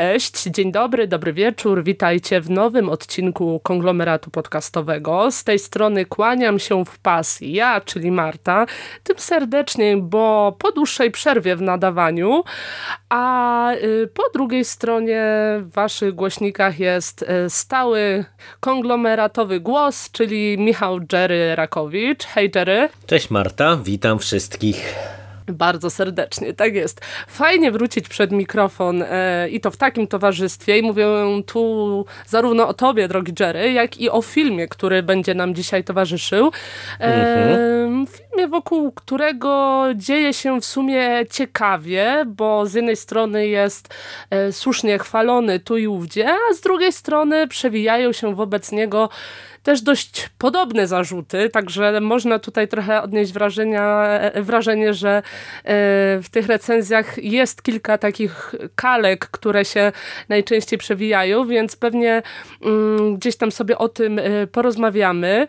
Cześć, dzień dobry, dobry wieczór. Witajcie w nowym odcinku konglomeratu podcastowego. Z tej strony kłaniam się w pas ja, czyli Marta. Tym serdeczniej, bo po dłuższej przerwie w nadawaniu, a y, po drugiej stronie w waszych głośnikach jest y, stały konglomeratowy głos, czyli Michał Jerry Rakowicz. Hej Jerry. Cześć Marta, witam wszystkich. Bardzo serdecznie, tak jest. Fajnie wrócić przed mikrofon e, i to w takim towarzystwie i mówię tu zarówno o tobie, drogi Jerry, jak i o filmie, który będzie nam dzisiaj towarzyszył. E, mhm. Filmie, wokół którego dzieje się w sumie ciekawie, bo z jednej strony jest e, słusznie chwalony tu i ówdzie, a z drugiej strony przewijają się wobec niego też dość podobne zarzuty, także można tutaj trochę odnieść wrażenia, e, wrażenie, że e, w tych recenzjach jest kilka takich kalek, które się najczęściej przewijają, więc pewnie mm, gdzieś tam sobie o tym e, porozmawiamy.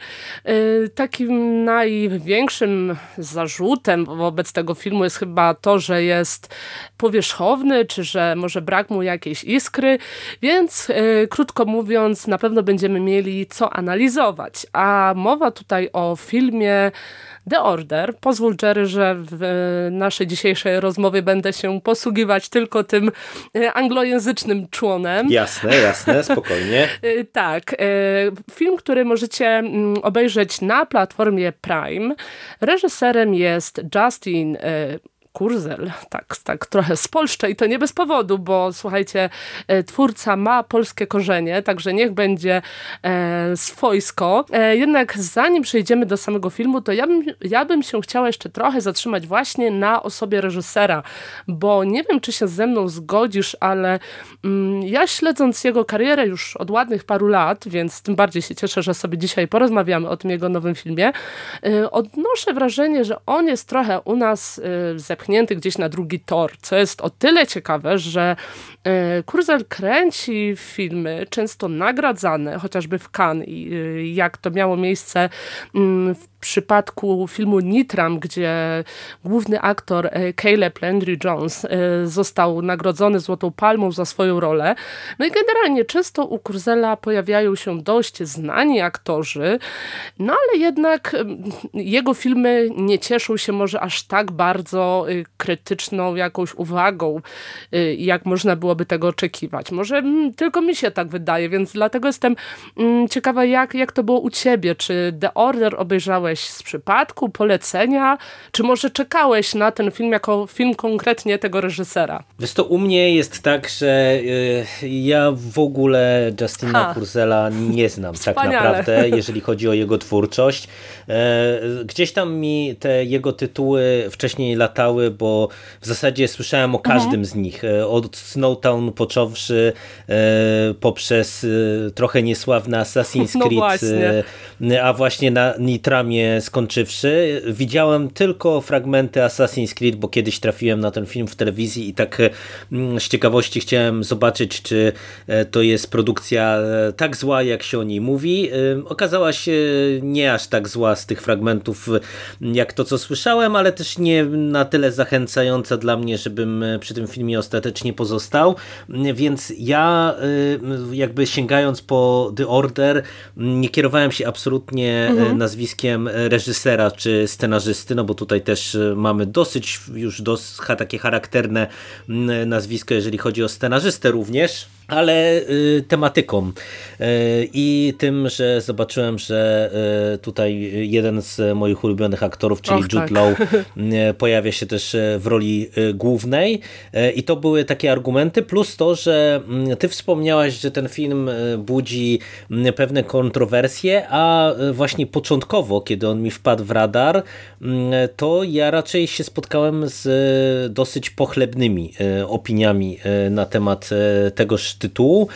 Takim największym zarzutem wobec tego filmu jest chyba to, że jest powierzchowny, czy że może brak mu jakiejś iskry, więc krótko mówiąc na pewno będziemy mieli co analizować. A mowa tutaj o filmie The Order. Pozwól Jerry, że w naszej dzisiejszej rozmowie będę się posługiwać tylko tym e, anglojęzycznym członem. Jasne, jasne, spokojnie. E, tak. E, film, który możecie mm, obejrzeć na platformie Prime. Reżyserem jest Justin Kurzel, tak, tak trochę spolszczę i to nie bez powodu, bo słuchajcie, e, twórca ma polskie korzenie, także niech będzie e, swojsko. E, jednak zanim przejdziemy do samego filmu, to ja bym, ja bym się chciała jeszcze trochę zatrzymać właśnie na osobie reżysera, bo nie wiem, czy się ze mną zgodzisz, ale mm, ja śledząc jego karierę już od ładnych paru lat, więc tym bardziej się cieszę, że sobie dzisiaj porozmawiamy o tym jego nowym filmie, e, odnoszę wrażenie, że on jest trochę u nas e, zepchnięty gdzieś na drugi tor, co jest o tyle ciekawe, że e, Kurzel kręci filmy często nagradzane, chociażby w Cannes e, jak to miało miejsce mm, w przypadku filmu Nitram, gdzie główny aktor e, Caleb Landry Jones został nagrodzony Złotą Palmą za swoją rolę. No i generalnie często u Kurzela pojawiają się dość znani aktorzy, no ale jednak jego filmy nie cieszą się może aż tak bardzo krytyczną jakąś uwagą, jak można byłoby tego oczekiwać. Może mm, tylko mi się tak wydaje, więc dlatego jestem mm, ciekawa, jak, jak to było u ciebie. Czy The Order obejrzałeś z przypadku, polecenia, czy może czekałeś na ten film jako film konkretnie tego reżysera? Wiesz to u mnie jest tak, że y, ja w ogóle Justina Kurzela nie znam tak naprawdę, jeżeli chodzi o jego twórczość. E, gdzieś tam mi te jego tytuły wcześniej latały bo w zasadzie słyszałem o mhm. każdym mhm. z nich. E, od Snowtown począwszy e, poprzez trochę niesławny Assassin's no Creed, właśnie. a właśnie na Nitramie skończywszy. Widziałem tylko fragmenty Assassin's Creed, bo kiedyś trafiłem na ten film w telewizji i tak z ciekawości chciałem zobaczyć, czy to jest produkcja tak zła, jak się o niej mówi. Okazała się nie aż tak zła z tych fragmentów, jak to, co słyszałem, ale też nie na tyle zachęcająca dla mnie, żebym e, przy tym filmie ostatecznie pozostał, więc ja e, jakby sięgając po The Order nie kierowałem się absolutnie e, mhm. nazwiskiem reżysera czy scenarzysty, no bo tutaj też mamy dosyć już dos, takie charakterne nazwisko, jeżeli chodzi o scenarzystę również ale y, tematyką y, i tym, że zobaczyłem, że y, tutaj jeden z moich ulubionych aktorów, czyli Och, Jude tak. Law pojawia się też w roli głównej i to były takie argumenty, plus to, że mm, ty wspomniałaś, że ten film budzi mm, pewne kontrowersje, a właśnie początkowo, kiedy on mi wpadł w radar, mm, to ja raczej się spotkałem z dosyć pochlebnymi opiniami na temat tegoż tytułu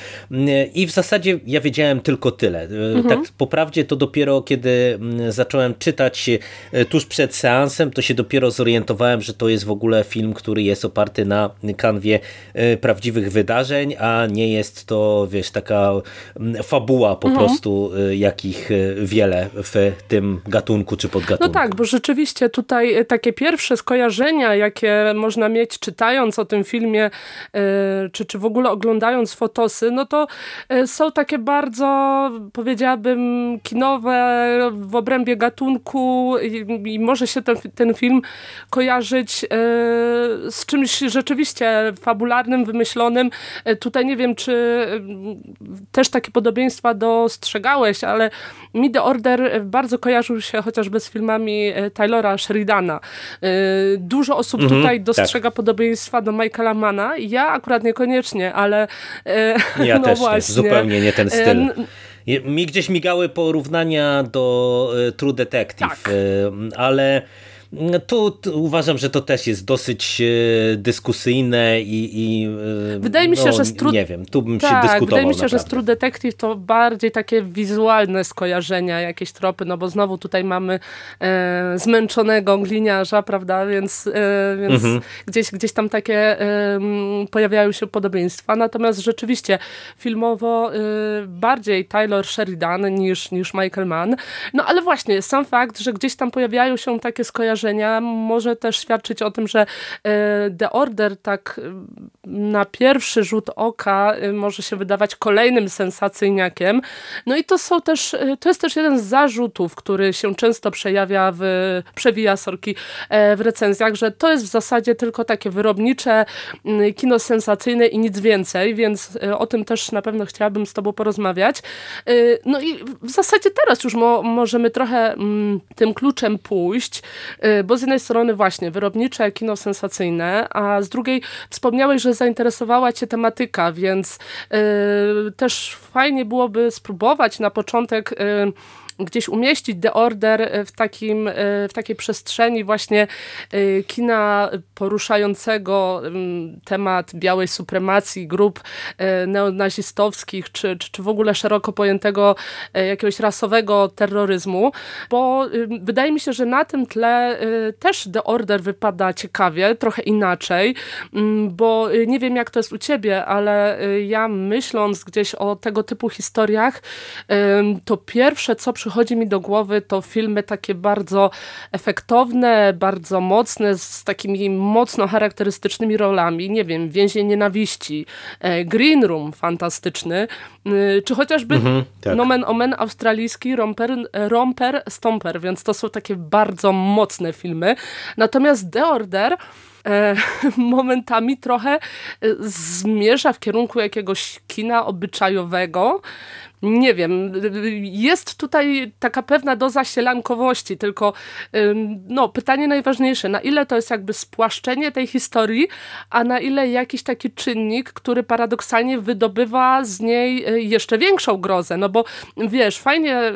i w zasadzie ja wiedziałem tylko tyle. Mhm. Tak po prawdzie to dopiero kiedy mm, zacząłem czytać e, tuż przed seansem, to się dopiero zorientowałem, że to jest w ogóle film, który jest oparty na kanwie e, prawdziwych wydarzeń, a nie jest to, wiesz, taka mm, fabuła po mhm. prostu, e, jakich wiele w tym gatunku czy podgatunku. No tak, bo rzeczywiście tutaj takie pierwsze skojarzenia, jakie można mieć czytając o tym filmie, czy, czy w ogóle oglądając fotosy, no to są takie bardzo, powiedziałabym, kinowe w obrębie gatunku i, i może się ten, ten film kojarzyć z czymś rzeczywiście fabularnym, wymyślonym. Tutaj nie wiem, czy też takie podobieństwa dostrzegałeś, ale mi The Order bardzo kojarzył się chociażby z filmami e, Taylora Sheridana. E, dużo osób mhm, tutaj tak. dostrzega tak. podobieństwa do Michaela Mana. Ja akurat niekoniecznie, ale e, ja no też właśnie. Nie, zupełnie nie ten styl. Mi gdzieś migały porównania do True Detective, tak. ale tu, tu, uważam, że to też jest dosyć e, dyskusyjne i, i e, wydaje mi się, no, że stru... nie wiem, tu bym tak, się dyskutował. Wydaje mi się, naprawdę. że True Detective to bardziej takie wizualne skojarzenia, jakieś tropy, no bo znowu tutaj mamy e, zmęczonego gliniarza, prawda, więc, e, więc mhm. gdzieś, gdzieś tam takie e, pojawiają się podobieństwa, natomiast rzeczywiście filmowo e, bardziej Taylor Sheridan niż, niż Michael Mann, no ale właśnie sam fakt, że gdzieś tam pojawiają się takie skojarzenia może też świadczyć o tym, że e, The Order tak e, na pierwszy rzut oka e, może się wydawać kolejnym sensacyjniakiem. No i to są też, to jest też jeden z zarzutów, który się często przejawia w, przewija sorki w recenzjach, że to jest w zasadzie tylko takie wyrobnicze kino sensacyjne i nic więcej, więc o tym też na pewno chciałabym z tobą porozmawiać. No i w zasadzie teraz już mo możemy trochę tym kluczem pójść, bo z jednej strony właśnie wyrobnicze kino sensacyjne, a z drugiej wspomniałeś, że zainteresowała cię tematyka, więc y, też fajnie byłoby spróbować na początek y, gdzieś umieścić The Order e, w, takim, e, w takiej przestrzeni właśnie e, kina poruszającego temat białej supremacji, grup neonazistowskich, czy, czy, czy w ogóle szeroko pojętego jakiegoś rasowego terroryzmu, bo wydaje mi się, że na tym tle też The Order wypada ciekawie, trochę inaczej, bo nie wiem jak to jest u ciebie, ale ja myśląc gdzieś o tego typu historiach, to pierwsze co przy przychodzi mi do głowy to filmy takie bardzo efektowne, bardzo mocne, z takimi mocno charakterystycznymi rolami. Nie wiem, Więzień Nienawiści, e, Green Room fantastyczny, y, czy chociażby mhm, tak. nomen omen australijski Romper, Romper Stomper, więc to są takie bardzo mocne filmy. Natomiast The Order e, momentami trochę e, zmierza w kierunku jakiegoś kina obyczajowego, nie wiem, jest tutaj taka pewna doza sielankowości, tylko no, pytanie najważniejsze, na ile to jest jakby spłaszczenie tej historii, a na ile jakiś taki czynnik, który paradoksalnie wydobywa z niej e, jeszcze większą grozę, no bo wiesz, fajnie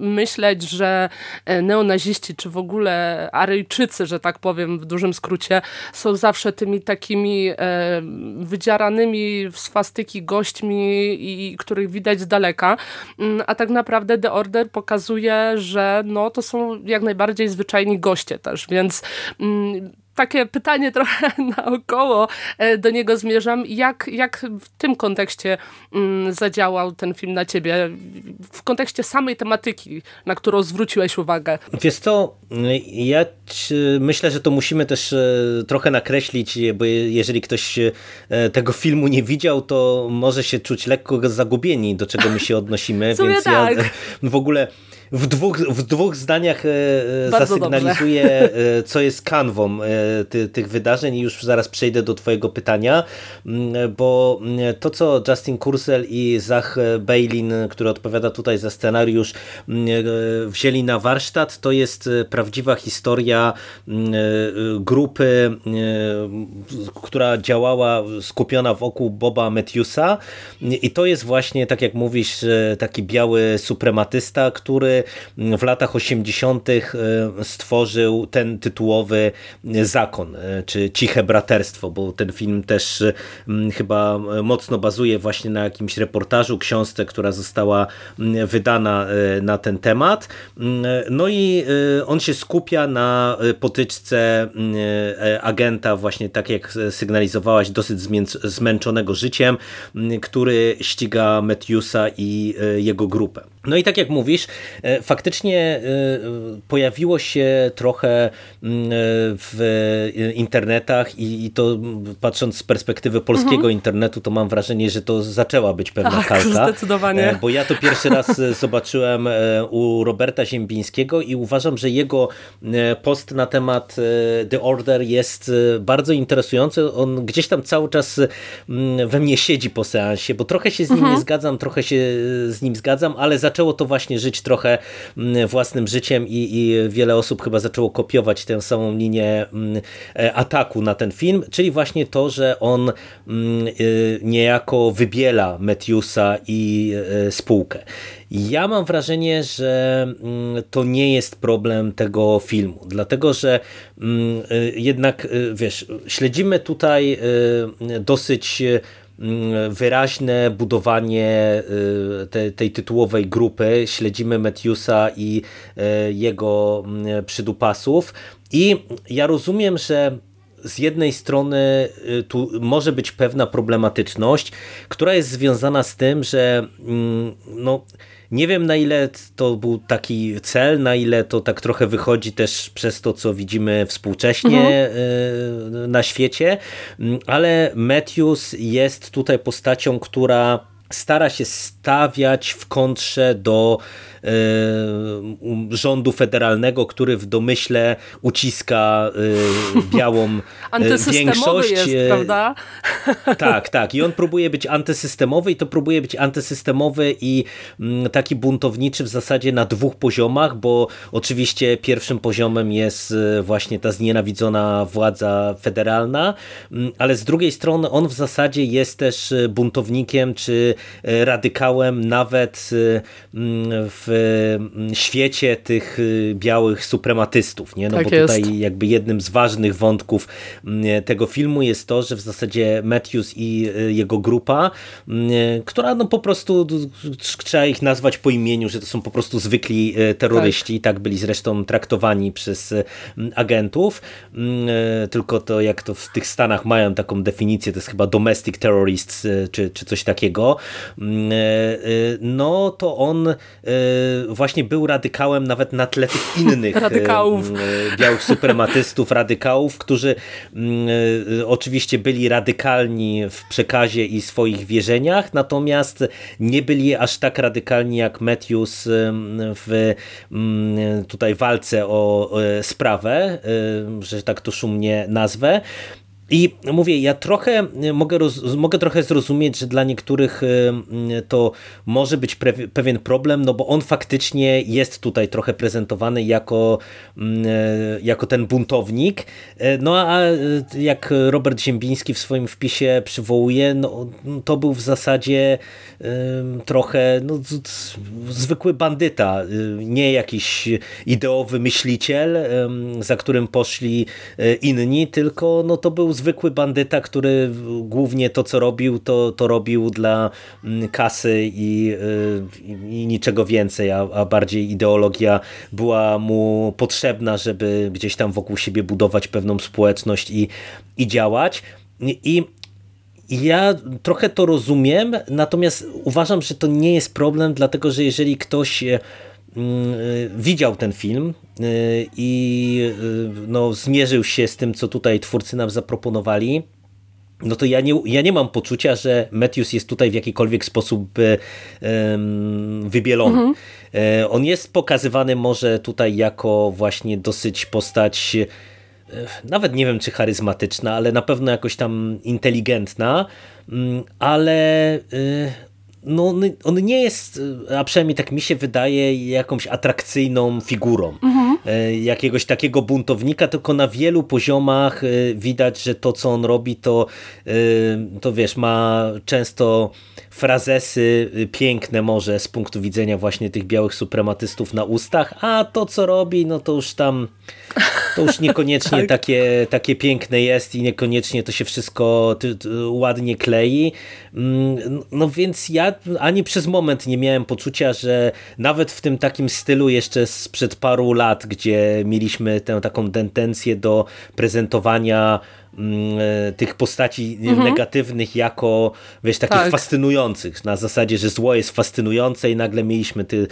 myśleć, że e, neonaziści, czy w ogóle Aryjczycy, że tak powiem w dużym skrócie, są zawsze tymi takimi e, wydziaranymi w swastyki gośćmi, i których widać z daleka, Mm, a tak naprawdę The Order pokazuje, że no, to są jak najbardziej zwyczajni goście też, więc mm, takie pytanie trochę naokoło e, do niego zmierzam. Jak, jak w tym kontekście mm, zadziałał ten film na ciebie? W kontekście samej tematyki, na którą zwróciłeś uwagę. Wiesz co, ja myślę, że to musimy też e, trochę nakreślić, bo jeżeli ktoś e, tego filmu nie widział, to może się czuć lekko zagubieni, do czego my się odnosimy. więc tak. ja w ogóle w dwóch, w dwóch zdaniach e, e zasygnalizuję, e, co jest kanwą ty, tych wydarzeń i już zaraz przejdę do twojego pytania, mm, bo mm, to, co Justin Kursel i Zach Bailin, który odpowiada tutaj za scenariusz, mm, wzięli na warsztat, to jest prawdziwa historia grupy, która działała skupiona wokół Boba Matthewsa. I to jest właśnie, tak jak mówisz, taki biały suprematysta, który w latach 80. E, stworzył ten tytułowy zakon, e, czy ciche braterstwo, bo ten film też chyba mocno bazuje właśnie na jakimś reportażu, książce, która została wydana e, na ten temat. No i on się skupia na potyczce agenta właśnie tak jak sygnalizowałaś, dosyć zmęczonego życiem, który ściga Matthewsa i jego grupę. No i tak jak mówisz, e, faktycznie e, pojawiło się trochę mm, e, w internetach i to patrząc z perspektywy polskiego mhm. internetu, to mam wrażenie, że to zaczęła być pewna tak, kalka. zdecydowanie. Bo ja to pierwszy raz zobaczyłem u Roberta Ziembińskiego i uważam, że jego post na temat The Order jest bardzo interesujący. On gdzieś tam cały czas mm, we mnie siedzi po seansie, bo trochę się z nim mhm. nie zgadzam, trochę się z nim zgadzam, ale za zaczęło to właśnie żyć trochę mm, własnym życiem i, i wiele osób chyba zaczęło kopiować tę samą linię mm, e, ataku na ten film, czyli właśnie to, że on mm, e, niejako wybiela Metiusa i e, spółkę. Ja mam wrażenie, że to nie jest problem tego filmu, dlatego że jednak, wiesz, śledzimy tutaj dosyć wyraźne budowanie y, te, tej tytułowej grupy. Śledzimy Metiusa i y, jego mm, przydupasów i ja rozumiem, że z jednej strony y, tu może być pewna problematyczność, która jest związana z tym, że mm, no, nie wiem na ile to był taki cel, na ile to tak trochę wychodzi też przez to, co widzimy współcześnie mhm. Y, na świecie, mm, ale Matthews jest tutaj postacią, która stara się stawiać w kontrze do rządu federalnego, który w domyśle uciska y, białą y, większość. jest, prawda? Tak, tak. I on próbuje być antysystemowy i to próbuje być antysystemowy i mm, taki buntowniczy w zasadzie na dwóch poziomach, bo oczywiście pierwszym poziomem jest właśnie ta znienawidzona władza federalna, mm, ale z drugiej strony on w zasadzie jest też buntownikiem czy radykałem nawet mm, w Mm, świecie tych y, białych suprematystów, nie? No tak bo jest. tutaj jakby jednym z ważnych wątków mm, tego filmu jest to, że w zasadzie Matthews i y, jego grupa, mm, która no po prostu trzeba ich nazwać po imieniu, że to są po prostu zwykli y, terroryści, tak, tak byli zresztą traktowani przez agentów, tylko to jak to w tych Stanach mają taką definicję, to jest chyba domestic terrorists czy, czy coś takiego, no to on właśnie był radykałem nawet na tle tych innych radykałów. E, białych suprematystów, radykałów, którzy e, oczywiście byli radykalni w przekazie i swoich wierzeniach, natomiast nie byli aż tak radykalni jak Matthews w tutaj walce o sprawę, że tak to szumnie nazwę. I mówię, ja trochę mogę, roz, mogę trochę zrozumieć, że dla niektórych y, to może być pewien problem, no bo on faktycznie jest tutaj trochę prezentowany jako, mm, jako ten buntownik. No a jak Robert Ziembiński w swoim wpisie przywołuje, no, to był w zasadzie trochę no, zwykły bandyta, y, nie jakiś ideowy myśliciel, za którym poszli inni, tylko no, to był zwykły bandyta, który głównie to, co robił, to, to robił dla mm, kasy i, y, i niczego więcej, a, a bardziej ideologia była mu potrzebna, żeby gdzieś tam wokół siebie budować pewną społeczność i, i działać. I ja trochę to rozumiem, natomiast uważam, że to nie jest problem, dlatego że jeżeli ktoś e, widział ten film e, i e, no, zmierzył się z tym, co tutaj twórcy nam zaproponowali, no to ja nie, ja nie mam poczucia, że Matthews jest tutaj w jakikolwiek sposób um, wybielony. Mhm. On jest pokazywany może tutaj jako właśnie dosyć postać nawet nie wiem czy charyzmatyczna, ale na pewno jakoś tam inteligentna, mm, ale y, no, on nie jest, a przynajmniej tak mi się wydaje, jakąś atrakcyjną figurą. Mhm. E, jakiegoś takiego buntownika, tylko na wielu poziomach e, widać, że to co on robi to, e, to wiesz, ma często frazesy piękne może z punktu widzenia właśnie tych białych suprematystów na ustach, a to co robi, no to już tam to już niekoniecznie tak. takie, takie piękne jest i niekoniecznie to się wszystko ładnie klei. Mm, no więc ja ani przez moment nie miałem poczucia, że nawet w tym takim stylu jeszcze sprzed paru lat, gdzie mieliśmy tę taką tendencję do prezentowania tych postaci mhm. negatywnych jako, wiesz, takich tak. fascynujących, na zasadzie, że zło jest fascynujące i nagle mieliśmy ty,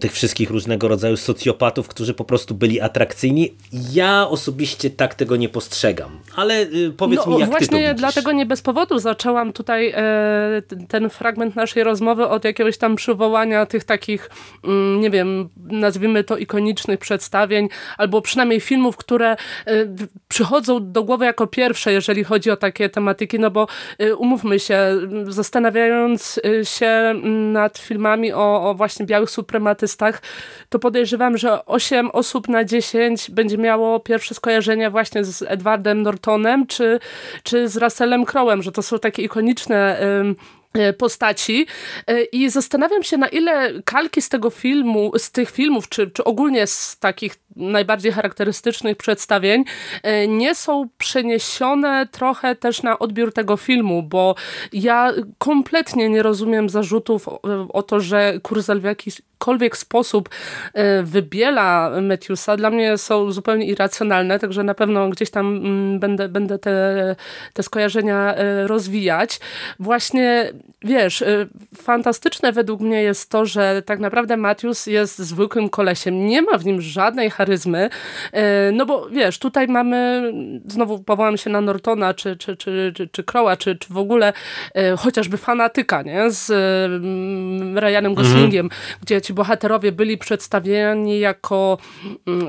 tych wszystkich różnego rodzaju socjopatów, którzy po prostu byli atrakcyjni. Ja osobiście tak tego nie postrzegam, ale powiedz no, mi, jak właśnie ty to widzisz. dlatego nie bez powodu zaczęłam tutaj e, ten fragment naszej rozmowy od jakiegoś tam przywołania tych takich, mm, nie wiem, nazwijmy to ikonicznych przedstawień, albo przynajmniej filmów, które e, przychodzą do głowy jako pierwsze, jeżeli chodzi o takie tematyki, no bo e, umówmy się, zastanawiając się nad filmami o, o właśnie białych suprematystach, to podejrzewam, że 8 osób na 10 będzie miało pierwsze skojarzenia właśnie z Edwardem Nortonem, czy, czy z Russellem Crowe'em, że to są takie ikoniczne E, postaci. I zastanawiam się na ile kalki z tego filmu, z tych filmów, czy, czy ogólnie z takich najbardziej charakterystycznych przedstawień e, nie są przeniesione trochę też na odbiór tego filmu, bo ja kompletnie nie rozumiem zarzutów o to, że Kurzel w jakikolwiek sposób wybiela Matthewsa. Dla mnie są zupełnie irracjonalne, także na pewno gdzieś tam mm, będę, będę te, te skojarzenia rozwijać. Właśnie wiesz, y, fantastyczne według mnie jest to, że tak naprawdę Matthews jest zwykłym kolesiem. Nie ma w nim żadnej charyzmy, no bo wiesz, tutaj mamy, znowu powołam się na Nortona, czy, czy, czy, czy, czy Crowa, czy, czy w ogóle chociażby fanatyka, nie? Z Ryanem Goslingiem, mhm. gdzie ci bohaterowie byli przedstawiani jako mm,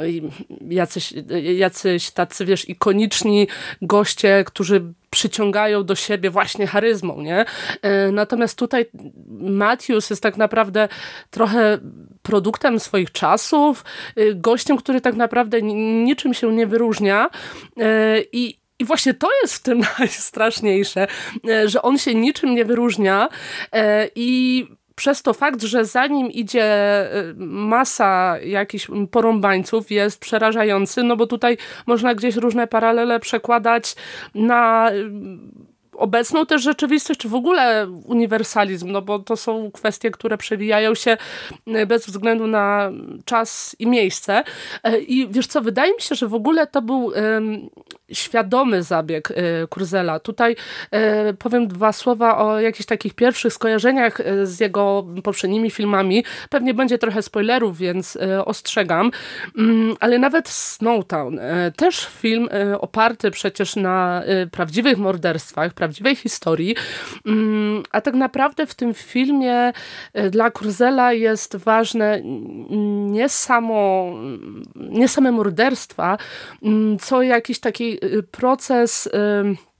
jacyś, jacyś tacy, wiesz, ikoniczni goście, którzy przyciągają do siebie właśnie charyzmą, nie? E, natomiast tutaj Matthews jest tak naprawdę trochę produktem swoich czasów, e, gościem, który tak naprawdę niczym się nie wyróżnia e, i i właśnie to jest w tym najstraszniejsze, że on się niczym nie wyróżnia i przez to fakt, że za nim idzie y, masa jakichś porąbańców jest przerażający, no bo tutaj można gdzieś różne paralele przekładać na obecną też rzeczywistość, czy w ogóle uniwersalizm, no bo to są kwestie, które przewijają się e, bez względu na czas i miejsce. E, I wiesz co, wydaje mi się, że w ogóle to był um, świadomy zabieg e, Kurzela. Tutaj powiem dwa słowa o jakichś takich pierwszych skojarzeniach z jego poprzednimi filmami. Pewnie będzie trochę spoilerów, więc ostrzegam. Um, ale nawet Snowtown, też film oparty przecież na prawdziwych morderstwach, prawdziwej historii. Mm, a tak naprawdę w tym filmie e, dla Kurzela jest ważne nie samo, nie same morderstwa, mm, co jakiś taki e, proces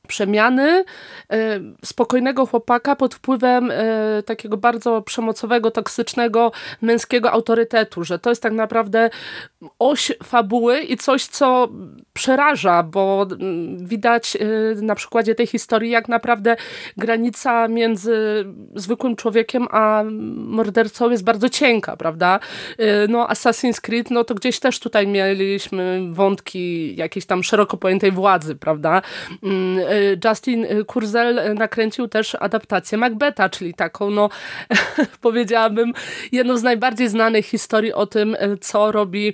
przemiany e, spokojnego chłopaka pod wpływem e, takiego bardzo przemocowego, toksycznego, męskiego autorytetu, że to jest tak naprawdę oś fabuły i coś, co przeraża, bo mm, widać e, na przykładzie tej historii, jak naprawdę granica między zwykłym człowiekiem a mordercą jest bardzo cienka, prawda? No Assassin's Creed, no to gdzieś też tutaj mieliśmy wątki jakiejś tam szeroko pojętej władzy, prawda? Mm, Justin Kurzel nakręcił też adaptację Macbeta, czyli taką, no powiedziałabym, jedną z najbardziej znanych historii o tym, co robi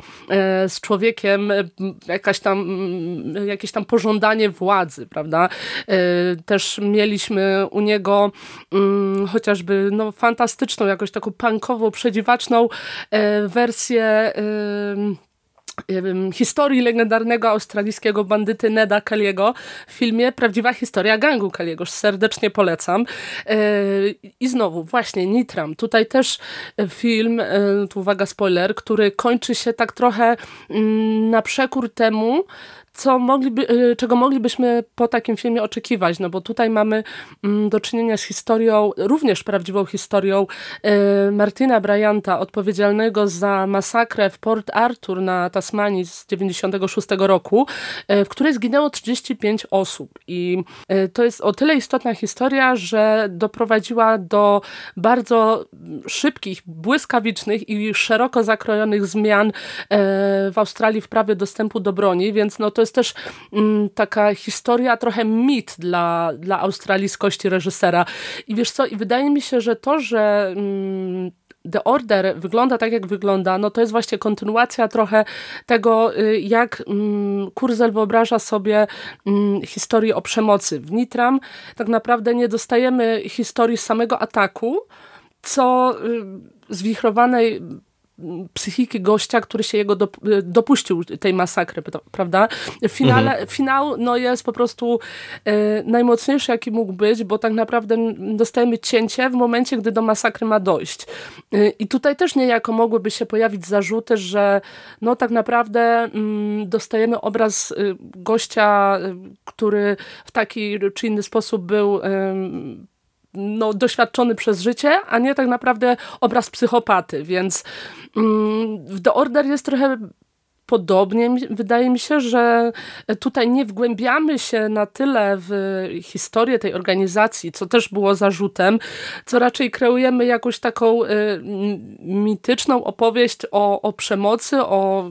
z człowiekiem jakaś tam, jakieś tam pożądanie władzy, prawda? Też mieliśmy u niego mm, chociażby no, fantastyczną, jakoś taką punkową, przedziwaczną wersję historii legendarnego australijskiego bandyty Neda Kelly'ego w filmie Prawdziwa historia gangu Kelly'ego. Serdecznie polecam. E, I znowu, właśnie Nitram. Tutaj też film, e, tu uwaga spoiler, który kończy się tak trochę mm, na przekór temu, co mogliby, y, czego moglibyśmy po takim filmie oczekiwać, no bo tutaj mamy mm, do czynienia z historią, również prawdziwą historią y, Martina Bryanta, odpowiedzialnego za masakrę w Port Arthur na Tasmanii z 96 roku, y, w której zginęło 35 osób. I to jest o tyle istotna historia, że doprowadziła do bardzo szybkich, błyskawicznych i szeroko zakrojonych zmian w Australii w prawie dostępu do broni, więc no to jest też mm, taka historia, trochę mit dla, dla australijskości reżysera. I wiesz co, i wydaje mi się, że to, że mm, The Order wygląda tak, jak wygląda, no to jest właśnie kontynuacja trochę tego, y, jak mm, Kurzel wyobraża sobie mm, historię o przemocy. W Nitram tak naprawdę nie dostajemy historii samego ataku, co y, zwichrowanej psychiki gościa, który się jego dopuścił tej masakry, prawda? Finale, mhm. Finał no, jest po prostu e, najmocniejszy, jaki mógł być, bo tak naprawdę dostajemy cięcie w momencie, gdy do masakry ma dojść. E, I tutaj też niejako mogłyby się pojawić zarzuty, że no tak naprawdę mm, dostajemy obraz y, gościa, y, który w taki czy inny sposób był no, doświadczony przez życie, a nie tak naprawdę obraz psychopaty, więc mm, The Order jest trochę podobnie. Wydaje mi się, że tutaj nie wgłębiamy się na tyle w historię tej organizacji, co też było zarzutem, co raczej kreujemy jakąś taką y, mityczną opowieść o, o przemocy, o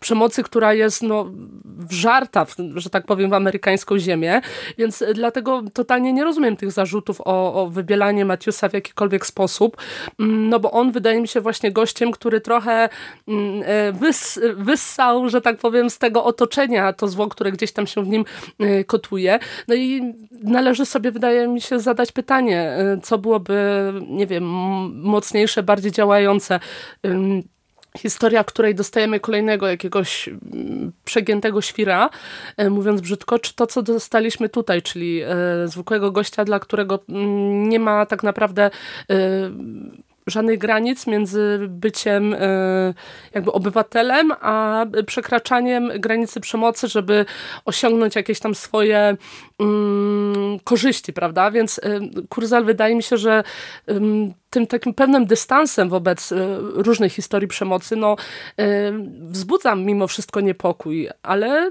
przemocy, która jest no, wżarta, że tak powiem, w amerykańską ziemię, więc dlatego totalnie nie rozumiem tych zarzutów o, o wybielanie Matiusa w jakikolwiek sposób, mm, no bo on wydaje mi się właśnie gościem, który trochę mm, e, wys, wys wyssał, że tak powiem, z tego otoczenia to zło, które gdzieś tam się w nim y, kotuje. No i należy sobie, wydaje mi się, zadać pytanie, y, co byłoby, nie wiem, mocniejsze, bardziej działające historia, w której dostajemy kolejnego jakiegoś przegiętego świra, y, mówiąc brzydko, czy to, co dostaliśmy tutaj, czyli zwykłego gościa, dla którego mm, nie ma tak naprawdę żadnych granic między byciem e, jakby obywatelem, a przekraczaniem granicy przemocy, żeby osiągnąć jakieś tam swoje mm, korzyści, prawda? Więc e, Kurzal wydaje mi się, że tym takim pewnym dystansem wobec e, różnych historii przemocy, no wzbudza mimo wszystko niepokój, ale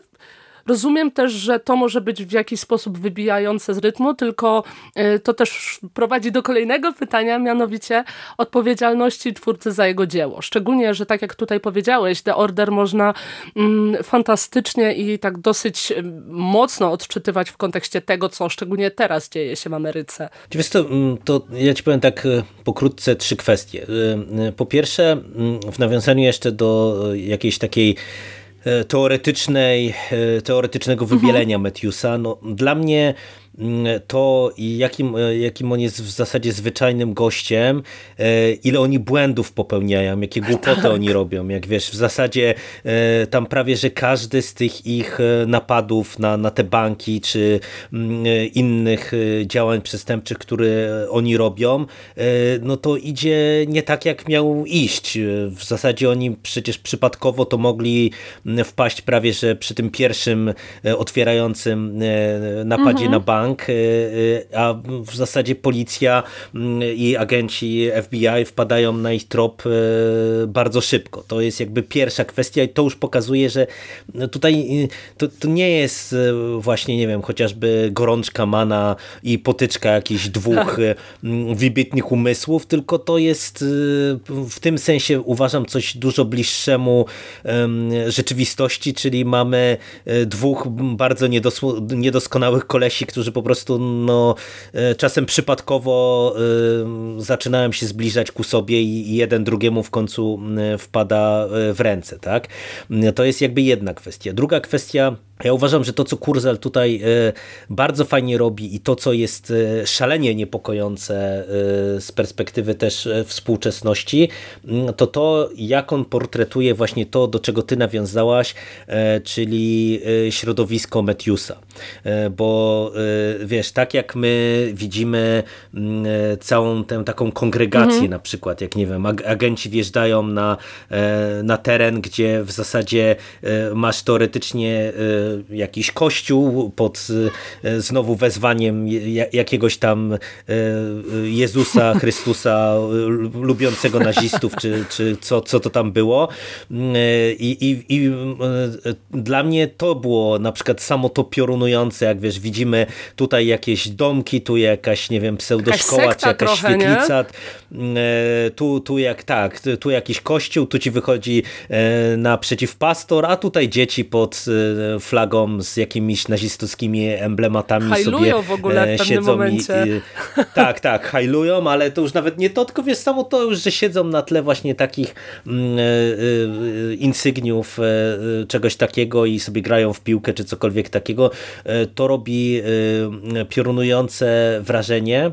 Rozumiem też, że to może być w jakiś sposób wybijające z rytmu, tylko e, to też prowadzi do kolejnego pytania, mianowicie odpowiedzialności twórcy za jego dzieło. Szczególnie, że tak jak tutaj powiedziałeś, The Order można mm, fantastycznie i tak dosyć e, mocno odczytywać w kontekście tego, co szczególnie teraz dzieje się w Ameryce. Wiesz to, mm, to ja ci powiem tak e, pokrótce trzy kwestie. Po pierwsze, mm, w nawiązaniu jeszcze do jakiejś takiej E, teoretycznej, e, teoretycznego wybielenia mhm. Metiusa. No, dla mnie to jakim, e, jakim on jest w zasadzie zwyczajnym gościem, e, ile oni błędów popełniają, jakie głupoty tak. oni robią, jak wiesz, w zasadzie e, tam prawie, że każdy z tych ich napadów na, na te banki, czy mm, innych działań przestępczych, które oni robią, no to idzie nie tak, jak miał iść. W zasadzie oni przecież przypadkowo to mogli mm, wpaść prawie, że przy tym pierwszym otwierającym napadzie mhm. na bank, bank, y, y, a w zasadzie policja mm, i agenci FBI wpadają na ich trop y, bardzo szybko. To jest jakby pierwsza kwestia i to już pokazuje, że tutaj to, to nie jest właśnie, nie wiem, chociażby gorączka mana i potyczka jakichś dwóch wybitnych umysłów, tylko to jest w tym sensie uważam coś dużo bliższemu rzeczywistości, czyli mamy dwóch bardzo niedoskonałych kolesi, którzy po prostu no, e, czasem przypadkowo y, zaczynałem się zbliżać ku sobie i jeden drugiemu w końcu wpada w ręce. tak? To jest jakby jedna kwestia. Druga kwestia ja uważam, że to, co Kurzel tutaj e, bardzo fajnie robi i to, co jest e, szalenie niepokojące e, z perspektywy też współczesności, mm, to to, jak on portretuje właśnie to, do czego ty nawiązałaś, czyli środowisko Metiusa. Bo wiesz, tak jak my widzimy mm, całą tę taką kongregację mhm. na przykład, jak nie wiem, agenci wjeżdżają na, na teren, gdzie w zasadzie masz teoretycznie jakiś kościół pod e, znowu wezwaniem jakiegoś tam e, Jezusa, Chrystusa lubiącego nazistów, czy, czy co, co to tam było. E, I, i, I dla mnie to było na przykład samo to piorunujące, jak wiesz, widzimy tutaj jakieś domki, tu jakaś, nie wiem, pseudoszkoła, czy jakaś trochę, świetlica, tu, tu jak tak, tu jakiś kościół, tu ci wychodzi naprzeciw pastor, a tutaj dzieci pod flagą flagą z jakimiś nazistowskimi emblematami hajlują sobie w ogóle w siedzą momencie. I, tak, tak, hajlują, ale to już nawet nie to, tylko wiesz, samo to już, że siedzą na tle właśnie takich mm, insygniów czegoś takiego i sobie grają w piłkę czy cokolwiek takiego, to robi piorunujące wrażenie.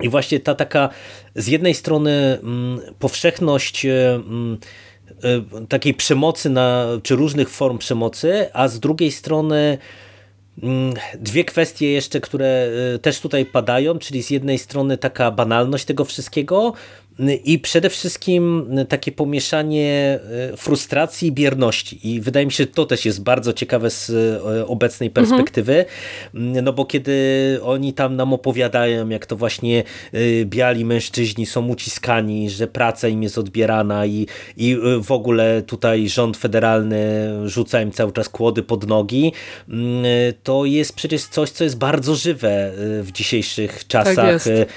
I właśnie ta taka z jednej strony mm, powszechność mm, y, takiej przemocy na, czy różnych form przemocy, a z drugiej strony mm, dwie kwestie jeszcze, które y, też tutaj padają, czyli z jednej strony taka banalność tego wszystkiego, i przede wszystkim takie pomieszanie e, frustracji i bierności. I wydaje mi się, że to też jest bardzo ciekawe z e, obecnej mhm. perspektywy, mhm. no bo kiedy oni tam nam opowiadają, jak to właśnie e, biali mężczyźni są uciskani, że praca im jest odbierana i, i w ogóle tutaj rząd federalny rzuca im cały czas kłody pod nogi, to jest przecież coś, co jest bardzo żywe w dzisiejszych czasach tak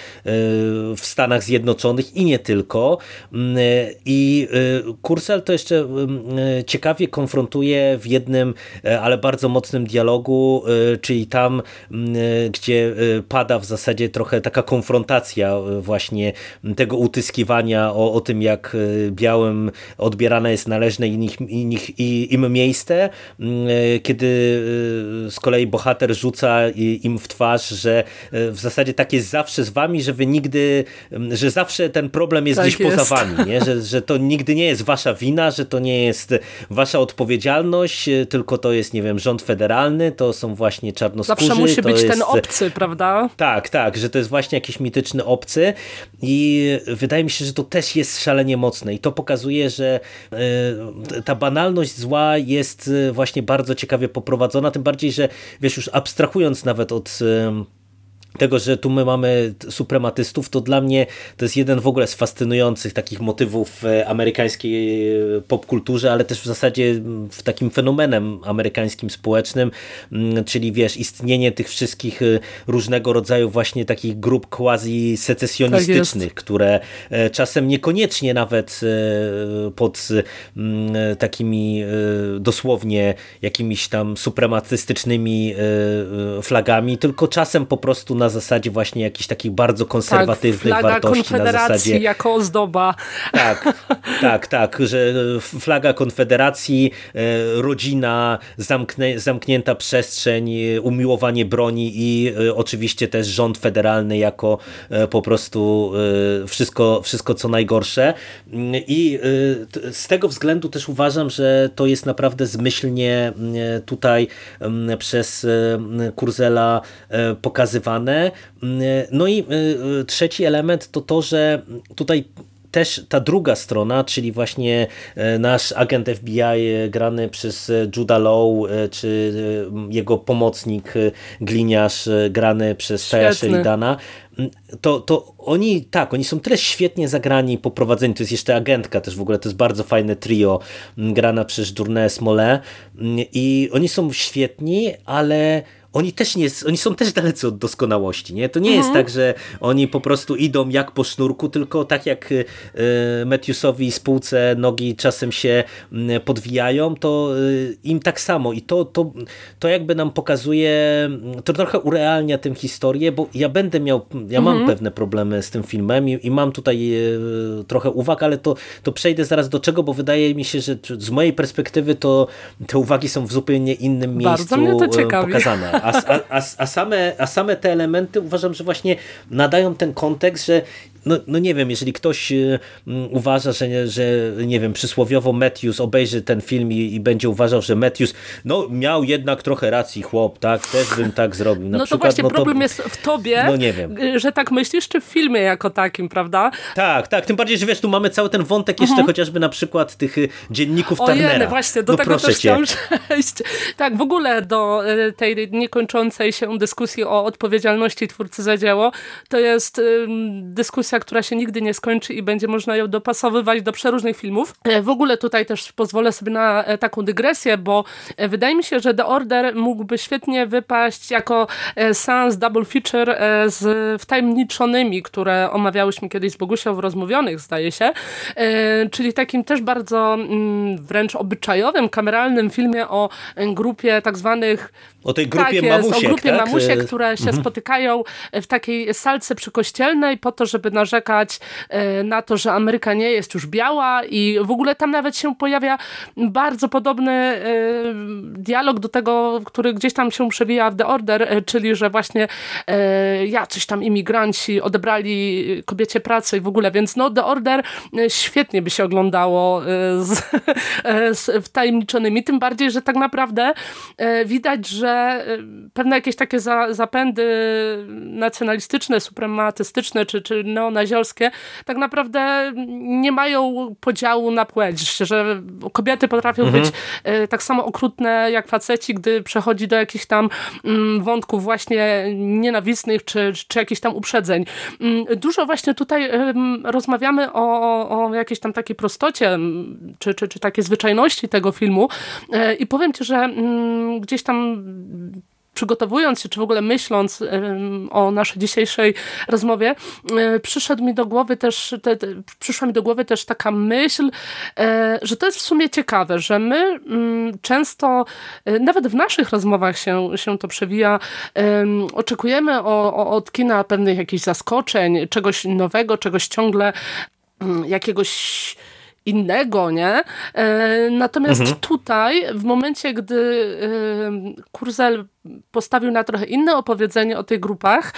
w Stanach Zjednoczonych i nie tylko. Mm, I y, Kursel to jeszcze mm, ciekawie konfrontuje w jednym, e, ale bardzo mocnym dialogu, e, czyli tam, mm, gdzie e, pada w zasadzie trochę taka konfrontacja właśnie tego utyskiwania o, o tym, jak białym odbierane jest należne im miejsce, kiedy z kolei bohater rzuca im w twarz, że w zasadzie tak jest zawsze z wami, że wy nigdy, że zawsze ten problem jest tak gdzieś jest. poza wami, nie? Że, że to nigdy nie jest wasza wina, że to nie jest wasza odpowiedzialność, tylko to jest, nie wiem, rząd federalny, to są właśnie czarnoskórzy. Zawsze musi być jest... ten obcy, prawda? Tak, tak, że to jest właśnie jakiś mityczny obcy i wydaje mi się, że to też jest szalenie mocne i to pokazuje, że e, ta banalność zła jest e, właśnie bardzo ciekawie poprowadzona, tym bardziej, że wiesz, już abstrahując nawet od tego, że tu my mamy suprematystów, to dla mnie to jest jeden w ogóle z fascynujących takich motywów w amerykańskiej e, popkulturze, ale też w zasadzie w takim fenomenem amerykańskim społecznym, czyli wiesz, istnienie tych wszystkich e, różnego rodzaju właśnie takich grup quasi secesjonistycznych, tak które e, czasem niekoniecznie nawet pod takimi dosłownie jakimiś tam suprematystycznymi flagami, tylko czasem po prostu na zasadzie właśnie jakichś takich bardzo konserwatywnych tak, wartości. Konfederacji na zasadzie, jako ozdoba. Tak, tak, tak, że flaga Konfederacji, e, rodzina, zamknę, zamknięta przestrzeń, e, umiłowanie broni i e, oczywiście też rząd federalny jako po prostu wszystko, wszystko co najgorsze. I z tego względu też uważam, że to jest naprawdę zmyślnie tutaj przez Kurzela pokazywane Mm, no i y, y, trzeci element to to, że tutaj też ta druga strona, czyli właśnie e, nasz agent FBI e, grany przez e, Juda Law, czy jego pomocnik gliniarz grany przez Taya Sheridana, mm, to, to oni tak, oni są tyle świetnie zagrani i poprowadzeni, to jest jeszcze agentka też w ogóle, to jest bardzo fajne trio mm, grana przez Journée Smollett. I oni są świetni, ale oni też nie, oni są też dalecy od doskonałości, nie? To nie mhm. jest tak, że oni po prostu idą jak po sznurku, tylko tak jak y, Matthewsowi spółce nogi czasem się y, podwijają, to y, im tak samo i to, to, to jakby nam pokazuje, to trochę urealnia tę historię, bo ja będę miał, ja mam mhm. pewne problemy z tym filmem i, i mam tutaj y, trochę uwag, ale to, to przejdę zaraz do czego, bo wydaje mi się, że z mojej perspektywy to te uwagi są w zupełnie innym miejscu pokazane a, a, a, same, a same te elementy uważam, że właśnie nadają ten kontekst, że no, no nie wiem, jeżeli ktoś y, uważa, że, że nie wiem, przysłowiowo Matthews obejrzy ten film i, i, będzie uważał, że Matthews no miał jednak trochę racji chłop, tak, też bym tak zrobił. Na no przykład, to właśnie no problem to, jest w tobie, no nie wiem. że tak myślisz, czy w filmie jako takim, prawda? Tak, tak, tym bardziej, że wiesz, tu mamy cały ten wątek jeszcze mhm. chociażby na przykład tych y, dzienników Ojej, Turnera. właśnie, do no tego też chciałam przejść. Tak, w ogóle do y, tej niekończącej się dyskusji o odpowiedzialności twórcy za dzieło, to jest dyskusja która się nigdy nie skończy i będzie można ją dopasowywać do przeróżnych filmów. W ogóle tutaj też pozwolę sobie na taką dygresję, bo wydaje mi się, że The Order mógłby świetnie wypaść jako sans double feature z wtajemniczonymi, które omawiałyśmy kiedyś z Bogusią w Rozmówionych, zdaje się, czyli takim też bardzo mm, wręcz obyczajowym, kameralnym filmie o grupie tak zwanych o tej grupie tak jest, mamusiek, o grupie tak? mamusiek, które się mhm. spotykają w takiej salce przykościelnej po to, żeby narzekać e, na to, że Ameryka nie jest już biała i w ogóle tam nawet się pojawia bardzo podobny e, dialog do tego, który gdzieś tam się przewija w The Order, e, czyli, że właśnie jacyś tam imigranci odebrali kobiecie pracę i w ogóle, więc no The Order świetnie by się oglądało z, z wtajemniczonymi, tym bardziej, że tak naprawdę widać, że pewne jakieś takie za, zapędy nacjonalistyczne, suprematystyczne czy, czy neonaziolskie tak naprawdę nie mają podziału na płeć, że kobiety potrafią mhm. być y, tak samo okrutne jak faceci, gdy przechodzi do jakichś tam mm, wątków właśnie nienawistnych czy, czy jakichś tam uprzedzeń. Mm, dużo właśnie tutaj rozmawiamy o, o jakiejś tam takiej prostocie czy, czy, czy takiej zwyczajności tego filmu y, i powiem ci, że mm, gdzieś tam przygotowując się, czy w ogóle myśląc o naszej dzisiejszej rozmowie, e, przyszedł mi do głowy też, te, te, przyszła mi do głowy też taka myśl, e, że to jest w sumie ciekawe, że my mm, często, e, nawet w naszych rozmowach się, się to przewija, oczekujemy o, o, od kina pewnych jakichś zaskoczeń, czegoś nowego, czegoś ciągle mm, jakiegoś innego, nie? Natomiast mhm. tutaj, w momencie, gdy Kurzel postawił na trochę inne opowiedzenie o tych grupach,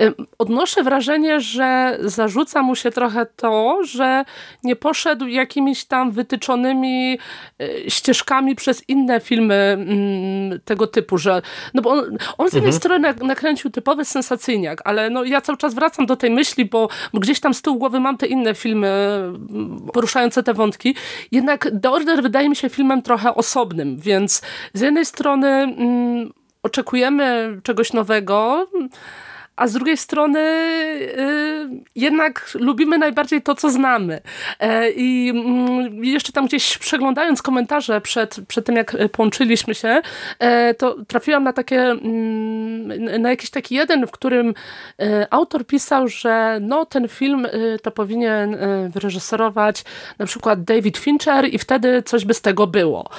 e, odnoszę wrażenie, że zarzuca mu się trochę to, że nie poszedł jakimiś tam wytyczonymi ścieżkami przez inne filmy mm, tego typu, że no bo on, on z jednej mhm. strony nakręcił typowy sensacyjniak, ale no ja cały czas wracam do tej myśli, bo, bo gdzieś tam z tyłu głowy mam te inne filmy mm, poruszające te wątki. Jednak The Order wydaje mi się filmem trochę osobnym, więc z jednej strony mm, oczekujemy czegoś nowego, a z drugiej strony y, jednak lubimy najbardziej to, co znamy. E, I mm, jeszcze tam gdzieś przeglądając komentarze przed, przed tym, jak połączyliśmy się, e, to trafiłam na takie, mm, na jakiś taki jeden, w którym e, autor pisał, że no ten film y, to powinien wyreżyserować na przykład David Fincher i wtedy coś by z tego było.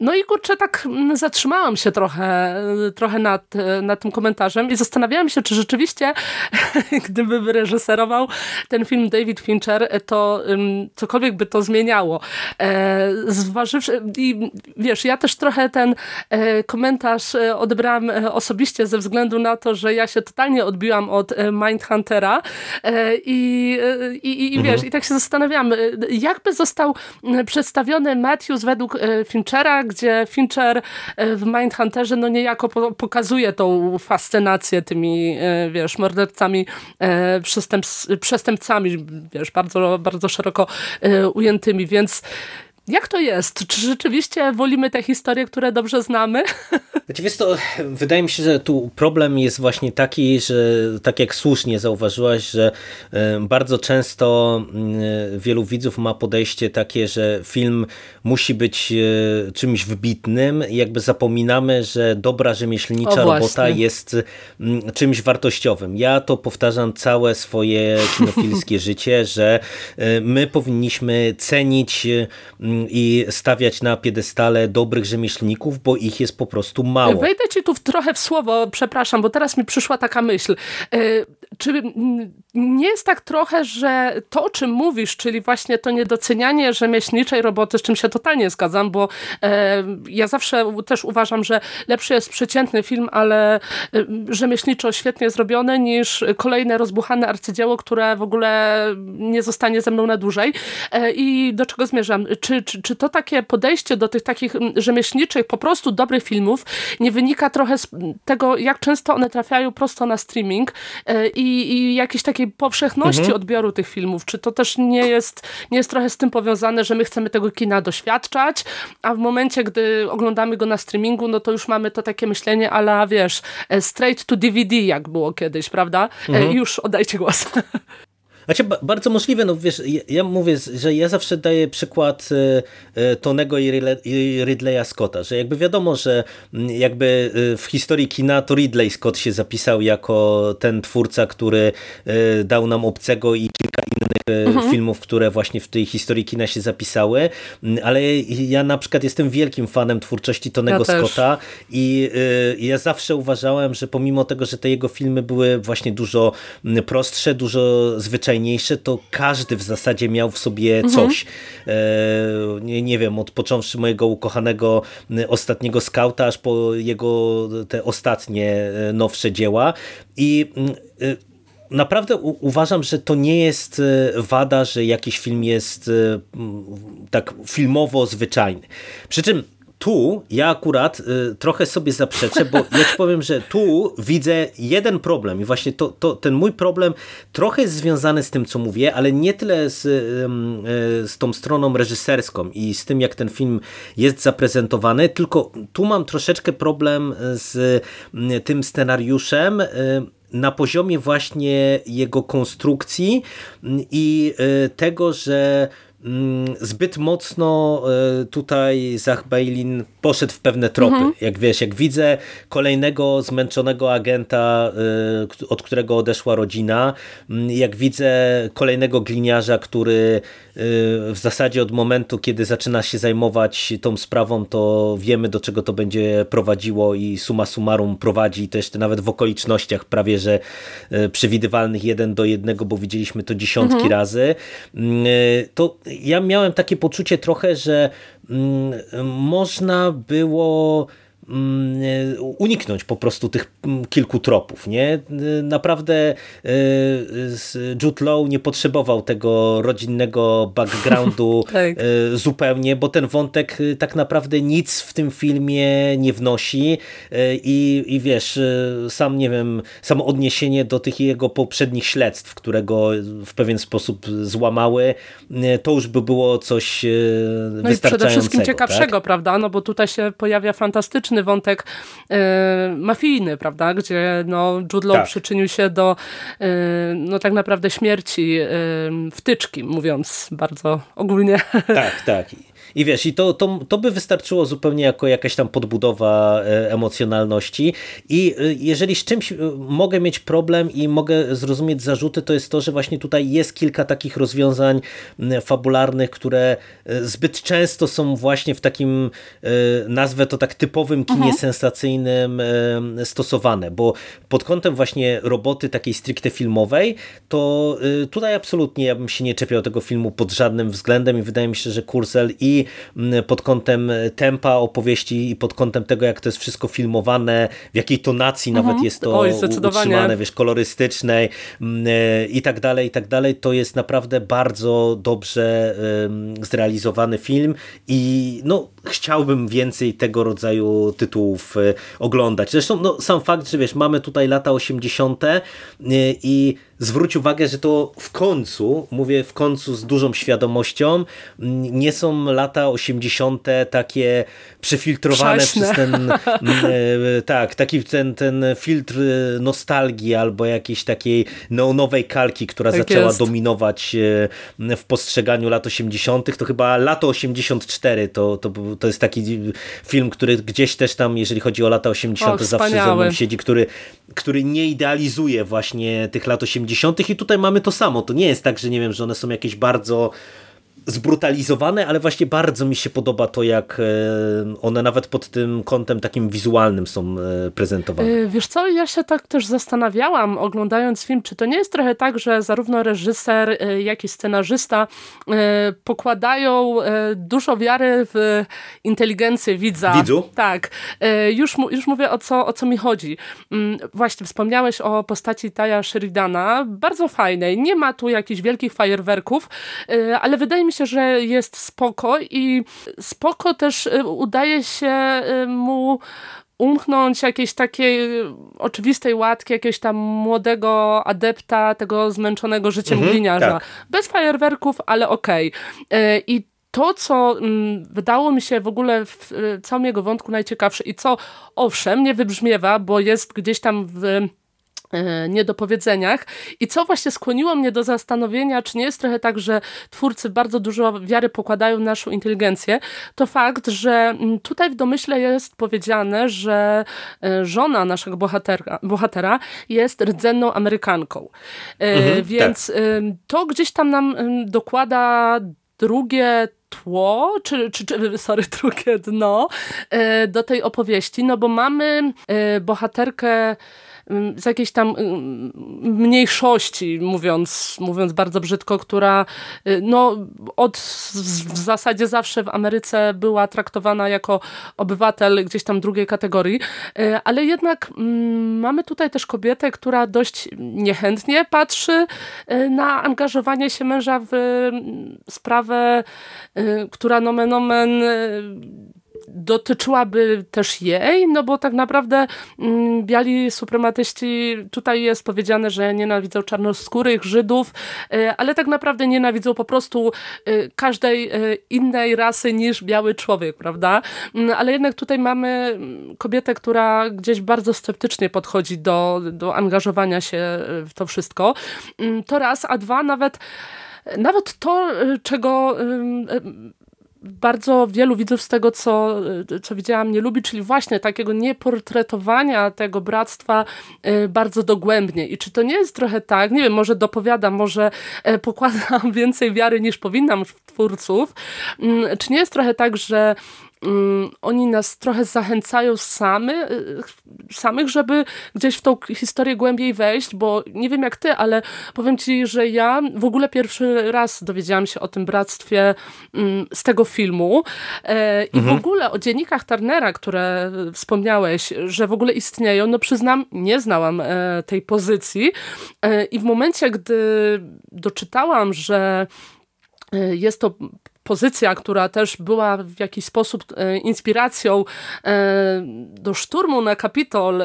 No i kurczę, tak mm, zatrzymałam się trochę, trochę nad, nad tym komentarzem i zastanawiałam się, czy rzeczywiście rzeczywiście, gdyby wyreżyserował ten film David Fincher, to um, cokolwiek by to zmieniało. E, zważywszy, i wiesz, ja też trochę ten e, komentarz e, odebrałam e, osobiście ze względu na to, że ja się totalnie odbiłam od e, Mindhuntera e, i, i, i wiesz, mhm. i tak się zastanawiam, jakby został przedstawiony Matthews według Finchera, gdzie Fincher w Mindhunterze no niejako pokazuje tą fascynację tymi wiesz, mordercami, e, przestępcami, wiesz, bardzo, bardzo szeroko e, ujętymi, więc jak to jest? Czy rzeczywiście wolimy te historie, które dobrze znamy? Znaczy, wiesz to, wydaje mi się, że tu problem jest właśnie taki, że tak jak słusznie zauważyłaś, że e, bardzo często e, wielu widzów ma podejście takie, że film musi być e, czymś wybitnym i jakby zapominamy, że dobra rzemieślnicza robota jest czymś wartościowym. Ja to powtarzam całe swoje kinofilskie życie, że my powinniśmy cenić i stawiać na piedestale dobrych rzemieślników, bo ich jest po prostu mało. Wejdę ci tu trochę w słowo, przepraszam, bo teraz mi przyszła taka myśl. E, czy nie jest tak trochę, że to, o czym mówisz, czyli właśnie to niedocenianie rzemieślniczej roboty, z czym się totalnie zgadzam, bo e, ja zawsze też uważam, że lepszy jest przeciętny film, ale e, rzemieślniczo świetnie zrobiony, niż kolejne rozbuchane arcydzieło, które w ogóle nie zostanie ze mną na dłużej. I do czego zmierzam? Czy, czy, czy to takie podejście do tych takich rzemieślniczych, po prostu dobrych filmów nie wynika trochę z tego, jak często one trafiają prosto na streaming i, i jakiejś takiej powszechności mhm. odbioru tych filmów? Czy to też nie jest, nie jest trochę z tym powiązane, że my chcemy tego kina doświadczać, a w momencie, gdy oglądamy go na streamingu, no to już mamy to takie myślenie ala, wiesz, e, straight to DVD, jak było kiedyś, prawda? E, mhm. Już oddajcie głos. Znaczy, bardzo możliwe, no wiesz, ja, mówię, że ja zawsze daję przykład e, Tonego i Ridleya Scotta, że jakby wiadomo, że mm, jakby w historii kina to Ridley Scott się zapisał jako ten twórca, który dał nam Obcego i kilka. Filmów, które właśnie w tej historii kina się zapisały, mm, ale ja na przykład jestem wielkim fanem twórczości Tonego ja Scotta i ja zawsze uważałem, że pomimo tego, że te jego filmy były właśnie dużo mm, prostsze, dużo zwyczajniejsze, to każdy w zasadzie miał w sobie mhm. coś. E, nie, nie wiem, od począwszy mojego ukochanego mm, ostatniego skauta, aż po jego te ostatnie e, nowsze dzieła i e, naprawdę uważam, że to nie jest wada, że jakiś film jest tak filmowo zwyczajny. Przy czym tu ja akurat y, trochę sobie zaprzeczę, bo ja ci powiem, że tu widzę jeden problem i właśnie to, to, ten mój problem trochę jest związany z tym, co mówię, ale nie tyle z, y, y, z tą stroną reżyserską i z tym, jak ten film jest zaprezentowany, tylko tu mam troszeczkę problem z tym scenariuszem, na poziomie właśnie jego konstrukcji i tego, że Mm, zbyt mocno e, tutaj Zach Bailin poszedł w pewne tropy. Mhm. Jak wiesz, jak widzę kolejnego zmęczonego agenta, e, od którego odeszła rodzina, mm, jak widzę kolejnego gliniarza, który e, w zasadzie od momentu, kiedy zaczyna się zajmować tą sprawą, to wiemy do czego to będzie prowadziło i suma summarum prowadzi jeszcze nawet w okolicznościach prawie, że przewidywalnych jeden do jednego, bo widzieliśmy to dziesiątki mhm. razy, mm, to ja miałem takie poczucie trochę, że mm, można było uniknąć po prostu tych mm, kilku tropów. Nie? Naprawdę e, Jude Law nie potrzebował tego rodzinnego backgroundu tak. E, zupełnie, bo ten wątek e, tak naprawdę nic w tym filmie nie wnosi i, i wiesz, sam nie wiem, samo odniesienie do tych jego poprzednich śledztw, które go w pewien sposób złamały, to już by było coś no wystarczającego. I przede wszystkim ciekawszego, tak? prawda? No bo tutaj się pojawia fantastyczny wątek e, mafijny, prawda, gdzie no, Jude Law tak. przyczynił się do e, no, tak naprawdę śmierci e, wtyczki, mówiąc bardzo ogólnie. Tak, tak. I wiesz, i to, to, to by wystarczyło zupełnie jako jakaś tam podbudowa e, emocjonalności i e, jeżeli z czymś e, mogę mieć problem i mogę zrozumieć zarzuty, to jest to, że właśnie tutaj jest kilka takich rozwiązań fabularnych, które zbyt często są właśnie w takim, nazwę to tak typowym kinie mhm. sensacyjnym stosowane, bo pod kątem właśnie roboty takiej stricte filmowej, to tutaj absolutnie ja bym się nie czepiał tego filmu pod żadnym względem i wydaje mi się, że Kursel i pod kątem tempa opowieści i pod kątem tego, jak to jest wszystko filmowane, w jakiej tonacji mhm. nawet jest to Oj, utrzymane, wiesz, kolorystycznej e, i tak dalej, i tak dalej. To jest naprawdę bardzo dobrze zrealizowany film i no, chciałbym więcej tego rodzaju tytułów e, oglądać. Zresztą no, sam fakt, że wiesz, mamy tutaj lata 80. E, i zwróć uwagę, że to w końcu, mówię w końcu z dużą świadomością, nie są lata 80. takie przefiltrowane Prześne. przez ten e, tak, taki ten, ten filtr nostalgii albo jakiejś takiej neonowej kalki, która tak zaczęła jest. dominować w postrzeganiu lat 80. To chyba lato 84 to, to, to jest taki film, który gdzieś też tam, jeżeli chodzi o lata 80. O, zawsze ze mną siedzi, który, który nie idealizuje właśnie tych lat 80. i tutaj mamy to samo. To nie jest tak, że nie wiem, że one są jakieś bardzo zbrutalizowane, ale właśnie bardzo mi się podoba to, jak e, one nawet pod tym kątem takim wizualnym są e, prezentowane. E, wiesz co, ja się tak też zastanawiałam, oglądając film, czy to nie jest trochę tak, że zarówno reżyser, jak i scenarzysta pokładają dużo wiary w inteligencję widza. Widzu? Tak. Już, już mówię, o co, o co mi chodzi. Mm, właśnie, wspomniałeś o postaci Taja Sheridana, bardzo fajnej. Nie ma tu jakichś wielkich fajerwerków, ale wydaje mi się, się, że jest spoko i spoko też y, udaje się y, mu umknąć jakiejś takiej oczywistej łatki, jakiegoś tam młodego adepta, tego zmęczonego życiem mhm, gliniarza. Tak. Bez fajerwerków, ale okej. Okay. I to, co mm, wydało mi się w ogóle w całym jego wątku najciekawsze i co owszem nie wybrzmiewa, bo jest gdzieś tam w niedopowiedzeniach i co właśnie skłoniło mnie do zastanowienia, czy nie jest trochę tak, że twórcy bardzo dużo wiary pokładają w naszą inteligencję, to fakt, że mm, tutaj w domyśle jest powiedziane, że e, żona naszego bohatera, bohatera jest rdzenną Amerykanką. E, mhm, tak. Więc tak. to gdzieś tam nam dokłada drugie tło, czy, czy, czy sorry, drugie dno do tej opowieści, no bo mamy bohaterkę z jakiejś tam mniejszości, mówiąc, mówiąc bardzo brzydko, która y, no, od w zasadzie zawsze w Ameryce była traktowana jako obywatel gdzieś tam drugiej kategorii, y, ale jednak mamy tutaj też kobietę, która dość niechętnie patrzy y, na angażowanie się męża w sprawę, która nomen omen dotyczyłaby też jej, no bo tak naprawdę mm, biali suprematyści, tutaj jest powiedziane, że nienawidzą czarnoskórych Żydów, e, ale tak naprawdę nienawidzą po prostu e, każdej e, innej rasy niż biały człowiek, prawda? Mm, ale jednak tutaj mamy mm, kobietę, która gdzieś bardzo sceptycznie podchodzi do, do angażowania się w to wszystko. To raz, a dwa nawet nawet to, czego bardzo wielu widzów z tego, co, co widziałam, nie lubi, czyli właśnie takiego nieportretowania tego bractwa e, bardzo dogłębnie. I czy to nie jest trochę tak, nie wiem, może dopowiadam, może e, pokładam więcej wiary niż powinnam w twórców, mm, czy nie jest trochę tak, że um, oni nas trochę zachęcają samy, y, samych, żeby gdzieś w tą historię głębiej wejść, bo nie wiem jak ty, ale powiem ci, że ja w ogóle pierwszy raz dowiedziałam się o tym bractwie um, z tego filmu e, i mhm. w ogóle o dziennikach Turnera, które wspomniałeś, że w ogóle istnieją, no przyznam, nie znałam e, tej pozycji e, i w momencie, gdy doczytałam, że e, jest to pozycja, która też była w jakiś sposób e, inspiracją e, do szturmu na Kapitol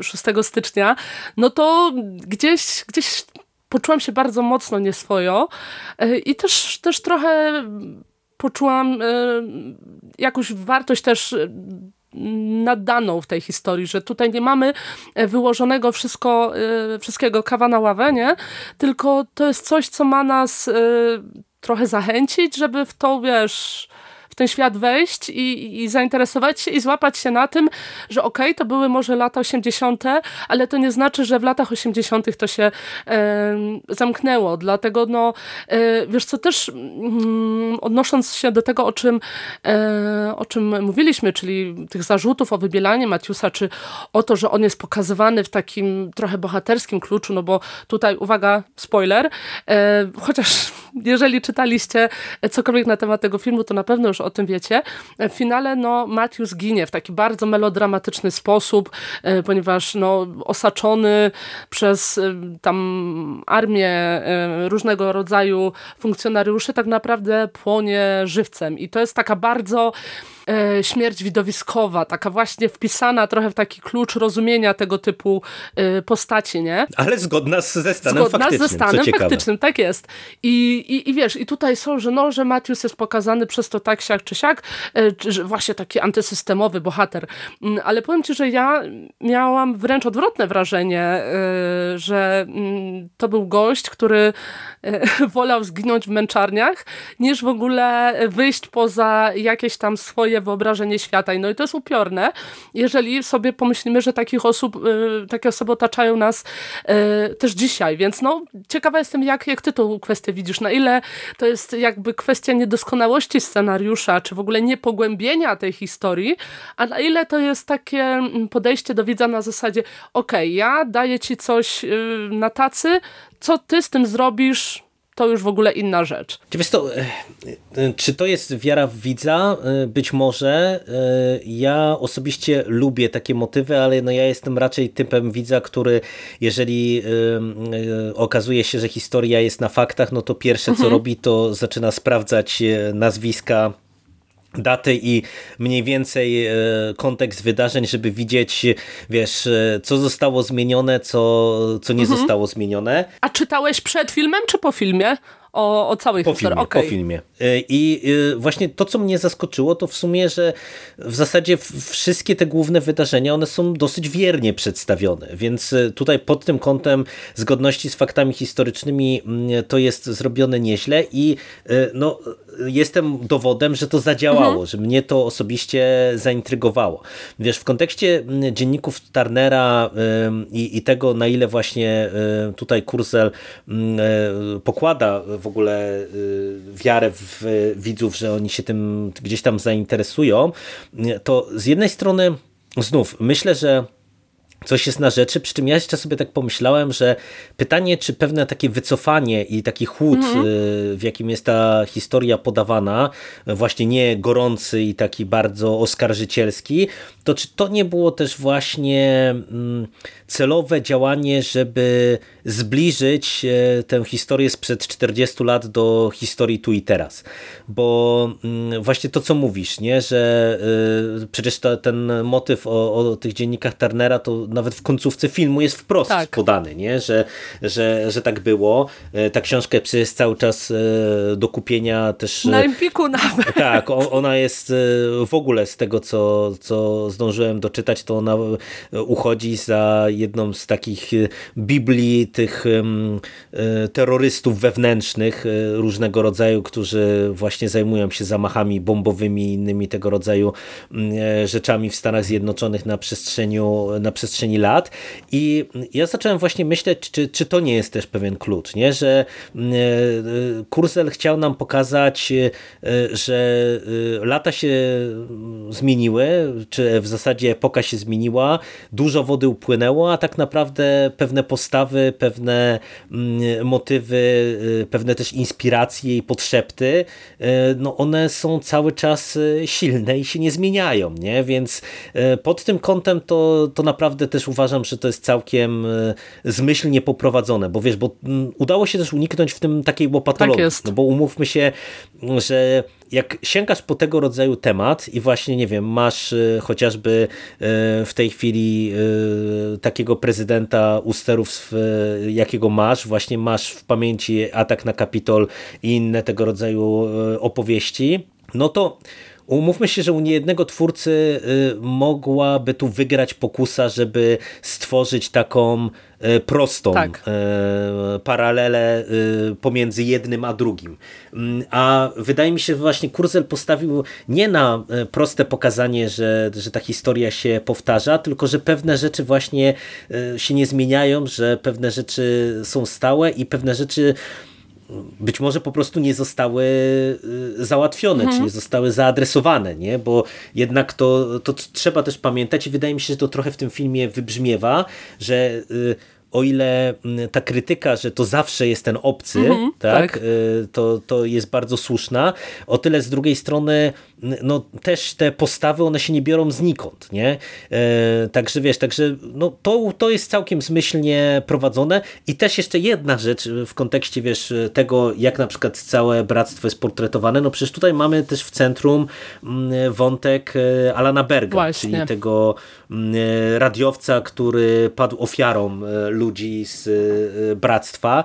6 e, stycznia, no to gdzieś, gdzieś poczułam się bardzo mocno nieswojo i też, też trochę poczułam jakąś wartość też nadaną w tej historii, że tutaj nie mamy wyłożonego wszystko, wszystkiego kawa na ławę, nie? tylko to jest coś, co ma nas trochę zachęcić, żeby w to, wiesz, ten świat wejść i, i zainteresować się i złapać się na tym, że okej, okay, to były może lata 80., ale to nie znaczy, że w latach 80. to się e, zamknęło. Dlatego, no, e, wiesz co, też mm, odnosząc się do tego, o czym, e, o czym mówiliśmy, czyli tych zarzutów o wybielanie Matiusa, czy o to, że on jest pokazywany w takim trochę bohaterskim kluczu, no bo tutaj, uwaga, spoiler, e, chociaż jeżeli czytaliście cokolwiek na temat tego filmu, to na pewno już o tym wiecie. W finale no, Matthews ginie w taki bardzo melodramatyczny sposób, e, ponieważ no, osaczony przez e, tam armię e, różnego rodzaju funkcjonariuszy tak naprawdę płonie żywcem. I to jest taka bardzo e, śmierć widowiskowa, taka właśnie wpisana trochę w taki klucz rozumienia tego typu e, postaci, nie? Ale zgodna ze stanem zgodna faktycznym, ze stanem faktycznym, tak jest. I, i, I wiesz, i tutaj są, że no, że Matthews jest pokazany przez to tak siak czy siak, e, czy, właśnie taki antysystemowy bohater. Mm, ale powiem ci, że ja miałam wręcz odwrotne wrażenie, że mm, to był gość, który wolał zginąć w męczarniach, niż w ogóle wyjść poza jakieś tam swoje swoje wyobrażenie świata. No i to jest upiorne, jeżeli sobie pomyślimy, że takich osób, y, takie osoby otaczają nas y, też dzisiaj. Więc no, ciekawa jestem, jak, jak ty tą kwestię widzisz. Na ile to jest jakby kwestia niedoskonałości scenariusza, czy w ogóle niepogłębienia tej historii, a na ile to jest takie mm, podejście do widza na zasadzie okej, okay, ja daję ci coś y, na tacy, co ty z tym zrobisz, to już w ogóle inna rzecz. Wiesz to, e, e, czy to jest wiara w widza? E, być może. Ja osobiście lubię takie motywy, ale no ja jestem raczej typem widza, który jeżeli okazuje się, że historia jest na faktach, no to pierwsze co mhm. robi, to zaczyna sprawdzać nazwiska daty i mniej więcej e, kontekst wydarzeń, żeby widzieć, wiesz, e, co zostało zmienione, co, co nie mhm. zostało zmienione. A czytałeś przed filmem, czy po filmie? O, o całej po historii. Filmie, okay. Po filmie. I właśnie to, co mnie zaskoczyło, to w sumie, że w zasadzie wszystkie te główne wydarzenia, one są dosyć wiernie przedstawione, więc tutaj pod tym kątem zgodności z faktami historycznymi mm, to jest zrobione nieźle i no, jestem dowodem, że to zadziałało, mhm. że mnie to osobiście zaintrygowało. Wiesz, w kontekście mm, dzienników Turnera i, i tego, na ile właśnie tutaj Kurzel mm, pokłada w ogóle y, wiarę w widzów, że oni się tym gdzieś tam zainteresują, to z jednej strony znów myślę, że coś jest na rzeczy, przy czym ja jeszcze sobie tak pomyślałem, że pytanie, czy pewne takie wycofanie i taki chłód, mm -hmm. w jakim jest ta historia podawana, właśnie nie gorący i taki bardzo oskarżycielski, to czy to nie było też właśnie mm, celowe działanie, żeby zbliżyć e, tę historię sprzed 40 lat do historii tu i teraz. Bo mm, właśnie to, co mówisz, nie? że e, przecież ten motyw o, o, tych dziennikach Turnera to nawet w końcówce filmu jest wprost tak. podany, nie? Że, że, że tak było. E, ta książka jest cały czas do kupienia też. Na Empiku nawet. Tak, ona jest w ogóle z tego, co, co zdążyłem doczytać, to ona uchodzi za jedną z takich Biblii tych e, terrorystów wewnętrznych e, różnego rodzaju, którzy właśnie zajmują się zamachami bombowymi i innymi tego rodzaju e, rzeczami w Stanach Zjednoczonych na, przestrzeniu, na przestrzeni lat. I ja zacząłem właśnie myśleć, czy, czy to nie jest też pewien klucz, nie? że Kurzel chciał nam pokazać, że lata się zmieniły, czy w zasadzie epoka się zmieniła, dużo wody upłynęło, a tak naprawdę pewne postawy, pewne mm, motywy, y, pewne też inspiracje i podszepty, y, no one są cały czas y, silne i się nie zmieniają, nie? Więc pod tym kątem to, to naprawdę też uważam, że to jest całkiem zmyślnie poprowadzone, bo wiesz, bo mm, udało się też uniknąć w tym takiej łopatologii, tak no bo umówmy się, że jak sięgasz po tego rodzaju temat i właśnie, nie wiem, masz y, chociażby y, w tej chwili y, takiego prezydenta usterów, jakiego masz, właśnie masz w pamięci atak na Kapitol i inne tego rodzaju opowieści, no to Umówmy się, że u niejednego twórcy y, mogłaby tu wygrać pokusa, żeby stworzyć taką y, prostą tak. Y, paralelę pomiędzy jednym a drugim. Mm, a wydaje mi się, że właśnie Kurzel postawił nie na proste pokazanie, że, że ta historia się powtarza, tylko że pewne rzeczy właśnie się nie zmieniają, że pewne rzeczy są stałe i pewne rzeczy być może po prostu nie zostały y, załatwione, mhm. czy nie zostały zaadresowane, nie? bo jednak to, to trzeba też pamiętać i wydaje mi się, że to trochę w tym filmie wybrzmiewa, że y, o ile mm, ta krytyka, że to zawsze jest ten obcy, mhm, tak, tak. Y, To, to jest bardzo słuszna, o tyle z drugiej strony no, też te postawy, one się nie biorą znikąd, nie? E, także wiesz, także no, to, to jest całkiem zmyślnie prowadzone i też jeszcze jedna rzecz w kontekście, wiesz, tego, jak na przykład całe bractwo jest portretowane, no przecież tutaj mamy też w centrum mm, wątek e, Alana Berga, Właśnie. czyli tego mm, radiowca, który padł ofiarą e, ludzi z bractwa,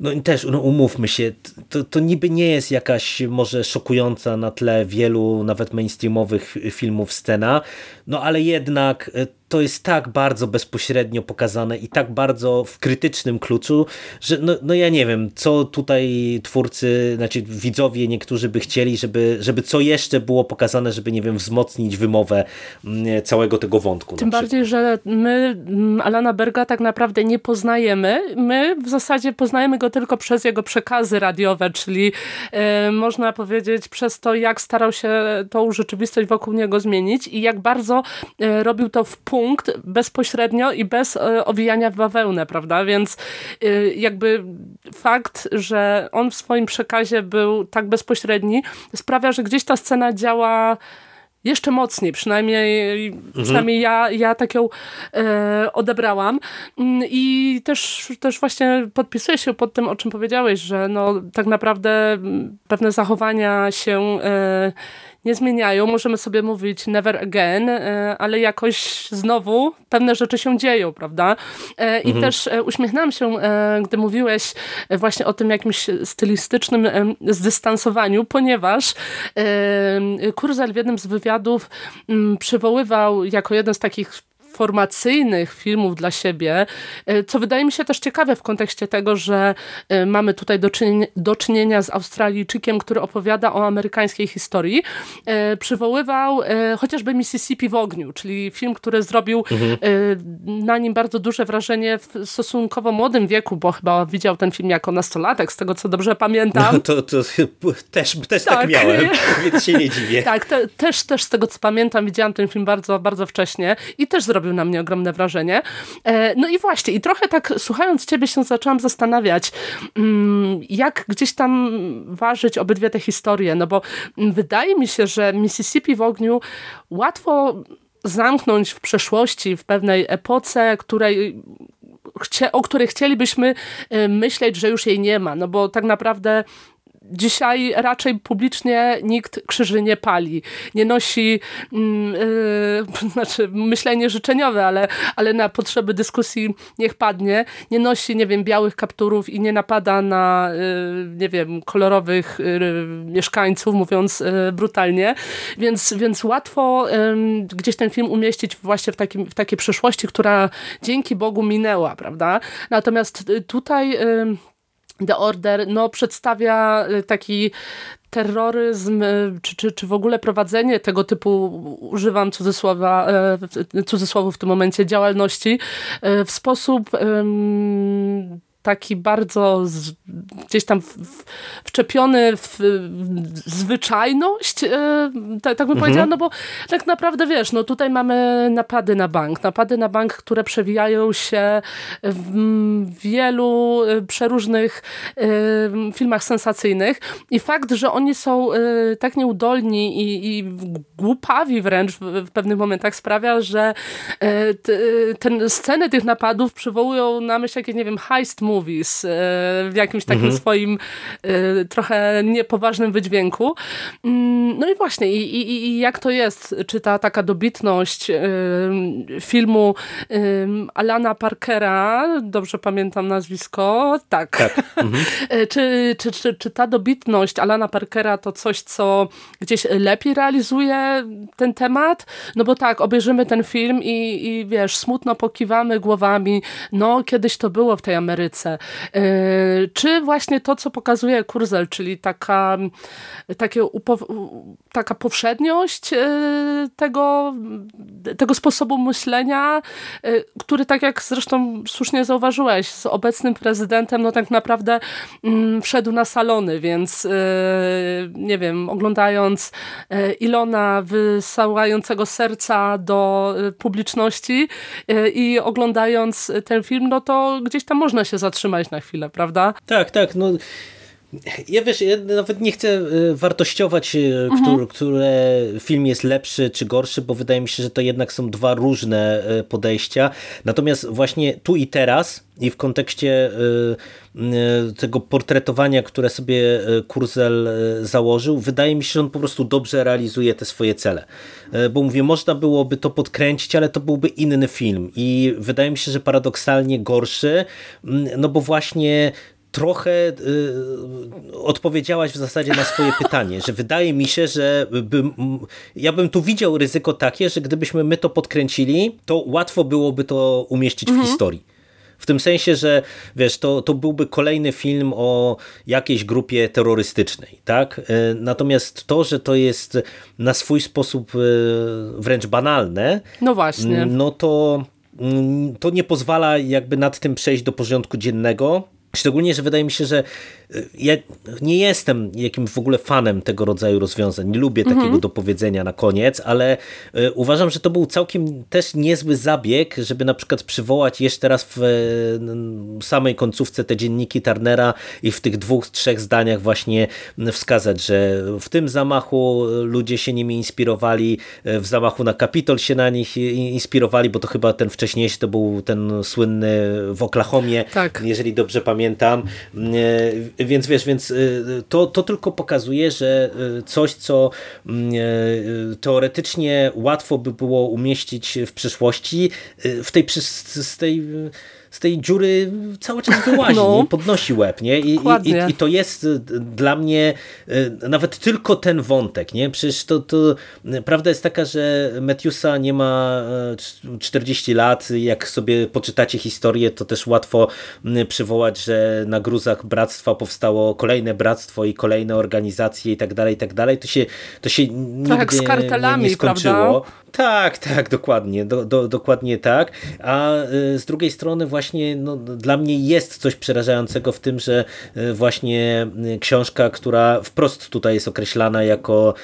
no też, no umówmy się, to, to niby nie jest jakaś może szokująca na tle wielu nawet mainstreamowych filmów scena, no ale jednak e, to jest tak bardzo bezpośrednio pokazane i tak bardzo w krytycznym kluczu, że no, no ja nie wiem, co tutaj twórcy, znaczy widzowie niektórzy by chcieli, żeby, żeby co jeszcze było pokazane, żeby nie wiem, wzmocnić wymowę mm, całego tego wątku. Tym bardziej, że my mm, Alana Berga tak naprawdę nie poznajemy. My w zasadzie poznajemy go tylko przez jego przekazy radiowe, czyli e, można powiedzieć przez to, jak starał się tą rzeczywistość wokół niego zmienić i jak bardzo e, robił to w punkt bezpośrednio i bez e, owijania w bawełnę, prawda? Więc e, jakby fakt, że on w swoim przekazie był tak bezpośredni sprawia, że gdzieś ta scena działa jeszcze mocniej, przynajmniej, mhm. przynajmniej ja, ja tak ją e, odebrałam mm, i też, też właśnie podpisuję się pod tym, o czym powiedziałeś, że no, tak naprawdę pewne zachowania się e, nie zmieniają. Możemy sobie mówić never again, ale jakoś znowu pewne rzeczy się dzieją, prawda? I mhm. też uśmiechnęłam się, gdy mówiłeś właśnie o tym jakimś stylistycznym zdystansowaniu, ponieważ Kurzel w jednym z wywiadów mm, przywoływał jako jeden z takich formacyjnych filmów dla siebie, e, co wydaje mi się też ciekawe w kontekście tego, że e, mamy tutaj do czynienia, do czynienia z Australijczykiem, który opowiada o amerykańskiej historii. E, przywoływał chociażby Mississippi w ogniu, czyli film, który zrobił mhm. na nim bardzo duże wrażenie w stosunkowo młodym wieku, bo chyba widział ten film jako nastolatek, z tego co dobrze pamiętam. No, to, to też, też tak. tak miałem, więc się nie dziwię. Tak, te, też, też z tego co pamiętam widziałam ten film bardzo, bardzo wcześnie i też zrobił zrobił na mnie ogromne wrażenie. E, no i właśnie, i trochę tak słuchając ciebie się zaczęłam zastanawiać, mm, jak gdzieś tam ważyć obydwie te historie, no bo wydaje mi się, że Mississippi w ogniu łatwo zamknąć w przeszłości, w pewnej epoce, której o której chcielibyśmy e, myśleć, że już jej nie ma, no bo tak naprawdę Dzisiaj raczej publicznie nikt krzyży nie pali, nie nosi, yy, znaczy myślenie życzeniowe, ale, ale na potrzeby dyskusji niech padnie, nie nosi, nie wiem, białych kapturów i nie napada na, yy, nie wiem, kolorowych yy, mieszkańców, mówiąc yy, brutalnie, więc, więc łatwo gdzieś ten film umieścić właśnie w, takim, w takiej przeszłości, która dzięki Bogu minęła, prawda? Natomiast y, tutaj The Order no, przedstawia y, taki terroryzm, y, czy, czy, czy w ogóle prowadzenie tego typu, używam cudzysłowa, y, cudzysłowu w tym momencie, działalności w sposób taki bardzo z, gdzieś tam w, w, wczepiony w, w zwyczajność, yy, tak, tak bym mhm. powiedziała, no bo tak naprawdę wiesz, no tutaj mamy napady na bank, napady na bank, które przewijają się w wielu e, przeróżnych yy, filmach sensacyjnych i fakt, że oni są yy, tak nieudolni i, i głupawi wręcz w, w, pewnych momentach sprawia, że ten, sceny tych napadów przywołują na myśl jakieś, nie wiem, heist movie, movies e, w jakimś takim mhm. swoim e, trochę niepoważnym wydźwięku. Mm, no i właśnie, i, i, i, jak to jest? Czy ta taka dobitność e, filmu Alana Parkera, dobrze pamiętam nazwisko? Tak. tak. Mhm. czy, czy, czy, czy ta dobitność Alana Parkera to coś, co gdzieś lepiej realizuje ten temat? No bo tak, obejrzymy ten film i, i wiesz, smutno pokiwamy głowami, no kiedyś to było w tej Ameryce, E, czy właśnie to, co pokazuje Kurzel, czyli taka, takie taka powszedniość e, tego, tego sposobu myślenia, e, który tak jak zresztą słusznie zauważyłeś, z obecnym prezydentem no tak naprawdę mm, wszedł na salony, więc nie wiem, oglądając Ilona wysyłającego serca do publiczności i oglądając ten film, no to gdzieś tam można się zatrzymać na chwilę, prawda? Tak, tak. No, ja wiesz, ja nawet nie chcę e, wartościować, e, mhm. który, które film jest lepszy czy gorszy, bo wydaje mi się, że to jednak są dwa różne e, podejścia. Natomiast właśnie tu i teraz i w kontekście tego portretowania, które sobie Kurzel założył, wydaje mi się, że on po prostu dobrze realizuje te swoje cele. Bo mówię, można byłoby to podkręcić, ale to byłby inny film i wydaje mi się, że paradoksalnie gorszy, no bo właśnie trochę y, odpowiedziałaś w zasadzie na swoje pytanie, że wydaje mi się, że bym, ja bym tu widział ryzyko takie, że gdybyśmy my to podkręcili, to łatwo byłoby to umieścić mhm. w historii. W tym sensie, że wiesz, to, to byłby kolejny film o jakiejś grupie terrorystycznej, tak? Y, natomiast to, że to jest na swój sposób y, wręcz banalne, no właśnie. No to mm, to nie pozwala jakby nad tym przejść do porządku dziennego, Szczególnie, że wydaje mi się, że ja nie jestem jakimś w ogóle fanem tego rodzaju rozwiązań. Nie lubię mhm. takiego dopowiedzenia na koniec, ale y, uważam, że to był całkiem też niezły zabieg, żeby na przykład przywołać jeszcze raz w y, samej końcówce te dzienniki Turnera i w tych dwóch, trzech zdaniach właśnie wskazać, że w tym zamachu ludzie się nimi inspirowali, w zamachu na Kapitol się na nich inspirowali, bo to chyba ten wcześniejszy to był ten słynny w Oklahomie, tak. jeżeli dobrze pamiętam. Więc wiesz, więc to, to tylko pokazuje, że coś, co mm, teoretycznie łatwo by było umieścić w przyszłości, w tej, z tej z tej dziury cały czas wyłazi no. i podnosi łeb. Nie? I, i, I, to jest y, dla mnie y, nawet tylko ten wątek. Nie? Przecież to, to prawda jest taka, że Metiusa nie ma 40 y, lat. Jak sobie poczytacie historię, to też łatwo przywołać, że na gruzach bractwa powstało kolejne bractwo i kolejne organizacje i tak dalej, i tak dalej. To się, to się nigdy nie, nie skończyło. Prawda? Tak, tak, dokładnie, do, do, dokładnie tak. A y, z drugiej strony właśnie no, dla mnie jest coś przerażającego w tym, że y, właśnie y, książka, która wprost tutaj jest określana jako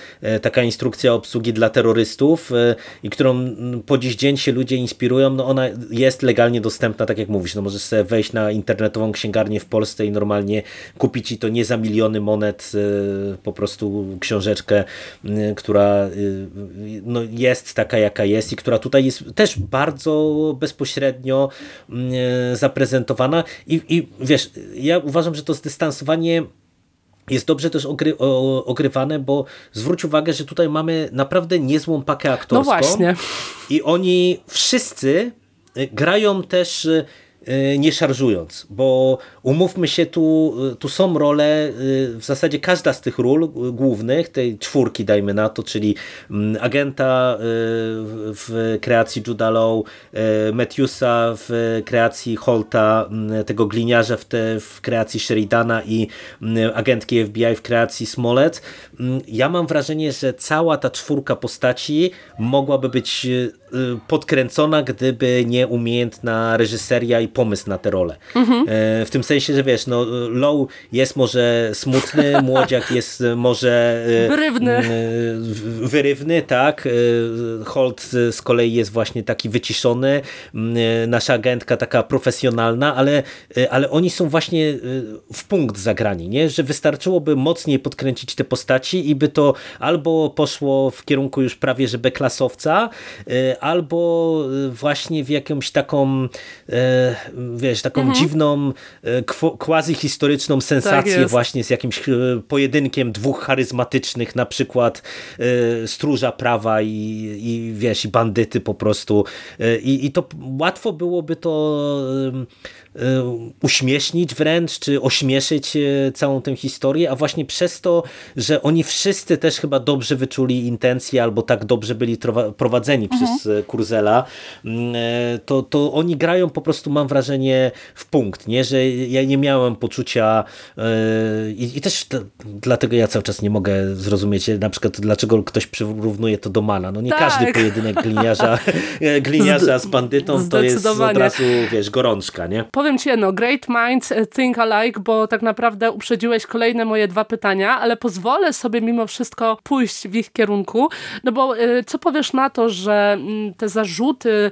taka instrukcja obsługi dla terrorystów i którą po dziś dzień się ludzie inspirują, no ona jest legalnie dostępna, tak jak mówisz, no możesz sobie wejść na internetową księgarnię w Polsce i normalnie kupić i to nie za miliony monet po prostu książeczkę, która no, jest taka jaka jest i która tutaj jest też bardzo bezpośrednio mm, e, zaprezentowana i, i wiesz, ja uważam, że to zdystansowanie jest dobrze też ogry, o, ogrywane, bo zwróć uwagę, że tutaj mamy naprawdę niezłą pakę aktorską. No właśnie. I oni wszyscy e, grają też e, nie szarżując, bo umówmy się, tu, y, tu są role, y, w zasadzie każda z tych ról głównych, tej czwórki dajmy na to, czyli mm, agenta w kreacji Juda Law, Matthewsa w kreacji Holta, tego gliniarza w, te, w kreacji Sheridana i agentki FBI w kreacji Smollett. Ja mam wrażenie, że cała ta czwórka postaci mogłaby być podkręcona, gdyby nie umiejętna reżyseria i pomysł na tę rolę. Mhm. W tym sensie, że wiesz, no Low jest może smutny, młodziak jest może e, wyrywny, wyrywny tak. E, Holt z kolei jest właśnie taki wyciszony, nasza agentka taka profesjonalna, ale, ale oni są właśnie w punkt zagrani, nie? że wystarczyłoby mocniej podkręcić te postaci i by to albo poszło w kierunku już prawie że beklasowca, albo właśnie w jakąś taką wiesz, taką mhm. dziwną, e, quasi-historyczną sensację tak właśnie z jakimś e, pojedynkiem dwóch charyzmatycznych, na przykład e, stróża prawa i, i wiesz, i bandyty po prostu. I, i to łatwo byłoby to uśmiesznić wręcz, czy ośmieszyć y, całą tę historię, a właśnie przez to, że oni wszyscy też chyba dobrze wyczuli intencje, albo tak dobrze byli prowadzeni mhm. przez y, Kurzela, mm, to, to oni grają po prostu, mam wrażenie, w punkt, nie? że ja nie miałem poczucia i, i też dlatego ja cały czas nie mogę zrozumieć, na przykład dlaczego ktoś przyrównuje to do Mana. No nie tak. każdy pojedynek gliniarza, gliniarza z bandytą to jest od razu, wiesz, gorączka, nie? Powiem ci jedno, great minds think alike, bo tak naprawdę uprzedziłeś kolejne moje dwa pytania, ale pozwolę sobie mimo wszystko pójść w ich kierunku, no bo y, co powiesz na to, że mm, te zarzuty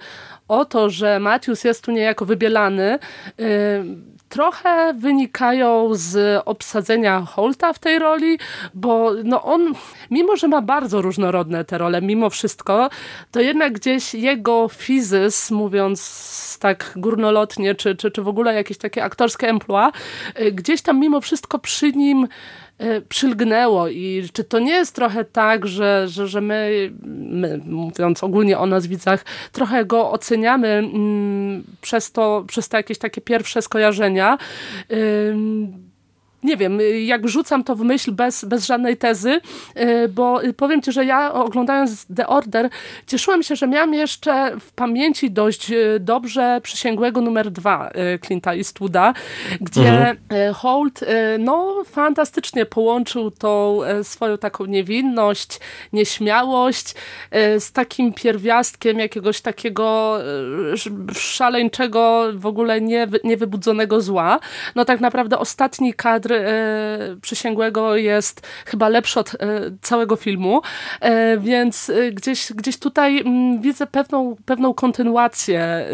o to, że Matthews jest tu niejako wybielany, y, trochę wynikają z obsadzenia Holta w tej roli, bo no on, mimo że ma bardzo różnorodne te role, mimo wszystko, to jednak gdzieś jego fizys, mówiąc tak górnolotnie, czy, czy, czy w ogóle jakieś takie aktorskie emploi, y, gdzieś tam mimo wszystko przy nim przylgnęło i czy to nie jest trochę tak, że, że, że my, my, mówiąc ogólnie o nas widzach, trochę go oceniamy mm, przez, to, przez te jakieś takie pierwsze skojarzenia. Y, nie wiem, jak rzucam to w myśl bez, bez żadnej tezy, y, bo powiem Ci, że ja oglądając The Order cieszyłam się, że miałam jeszcze w pamięci dość y, dobrze przysięgłego numer dwa y, Clint'a Eastwooda, gdzie mhm. Holt no, fantastycznie połączył tą swoją taką niewinność, nieśmiałość z takim pierwiastkiem jakiegoś takiego szaleńczego, w ogóle nie, niewybudzonego zła. No tak naprawdę ostatni kadr e, Przysięgłego jest chyba lepszy od e, całego filmu, e, więc gdzieś, gdzieś tutaj mm, widzę pewną, pewną kontynuację e,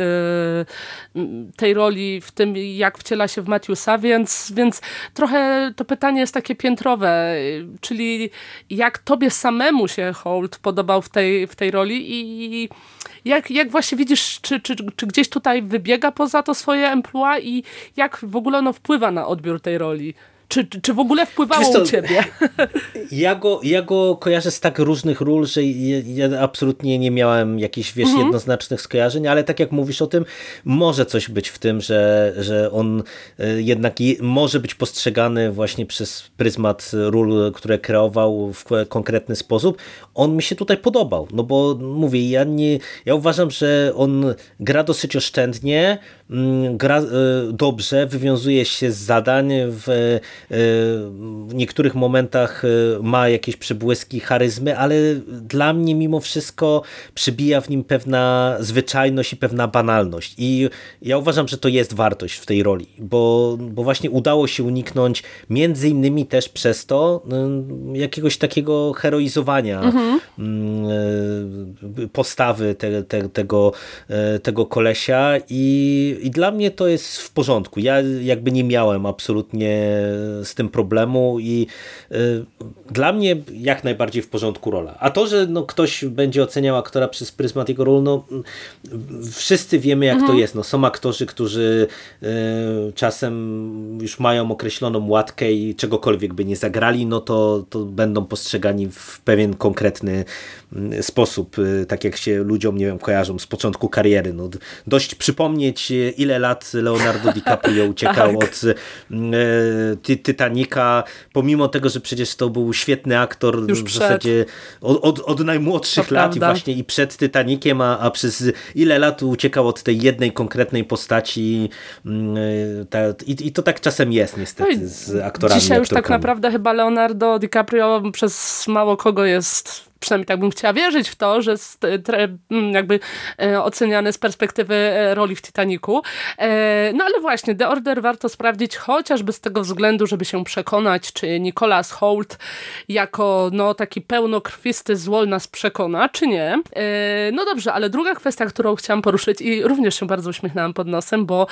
tej roli w tym, jak wciela się w Matthewsa, więc, więc trochę to pytanie jest takie piętrowe, czyli jak tobie samemu się Holt podobał w tej, w tej roli i jak, jak właśnie widzisz, czy, czy, czy gdzieś tutaj wybiega poza to swoje emploi i jak w ogóle ono wpływa na odbiór tej roli? Czy, czy w ogóle wpływało to, u ciebie? Ja go, ja go kojarzę z tak różnych ról, że ja, absolutnie nie miałem jakichś wiesz, mhm. jednoznacznych skojarzeń, ale tak jak mówisz o tym, może coś być w tym, że, że on e, jednak może być postrzegany właśnie przez pryzmat ról, które kreował w konkretny sposób. On mi się tutaj podobał, no bo mówię, ja, nie, ja uważam, że on gra dosyć oszczędnie, gra e, dobrze, wywiązuje się z zadań, w, e, niektórych momentach ma jakieś przebłyski charyzmy, ale dla mnie mimo wszystko przybija w nim pewna zwyczajność i pewna banalność. I ja uważam, że to jest wartość w tej roli, bo, bo właśnie udało się uniknąć między innymi też przez to y, jakiegoś takiego heroizowania mhm. Y, postawy te, te, tego, tego kolesia i, i dla mnie to jest w porządku. Ja jakby nie miałem absolutnie z tym problemu i dla mnie jak najbardziej w porządku rola. A to, że no, ktoś będzie oceniał aktora przez pryzmat jego ról, no wszyscy wiemy jak mhm. to jest. No, są aktorzy, którzy y, czasem już mają określoną łatkę i czegokolwiek by nie zagrali, no to, to będą postrzegani w pewien konkretny mm, sposób, y, tak jak się ludziom, nie wiem, kojarzą z początku kariery. No, dość przypomnieć, ile lat Leonardo DiCaprio uciekał tak. od y, Titanica, pomimo tego, że przecież to był świetny aktor już w przed. zasadzie od, od, od najmłodszych to lat prawda. i właśnie i przed Titanikiem, a, a przez ile lat uciekał od tej jednej konkretnej postaci mm, ta, i, i, to tak czasem jest niestety no z aktorami. Dzisiaj już tak naprawdę chyba Leonardo DiCaprio przez mało kogo jest przynajmniej tak bym chciała wierzyć w to, że jest mm, jakby e, oceniane z perspektywy e, roli w Titaniku. E, no ale właśnie, The Order warto sprawdzić chociażby z tego względu, żeby się przekonać, czy Nicholas Holt jako no, taki pełnokrwisty złol nas przekona, czy nie. No dobrze, ale druga kwestia, którą chciałam poruszyć i również się bardzo uśmiechnęłam pod nosem, bo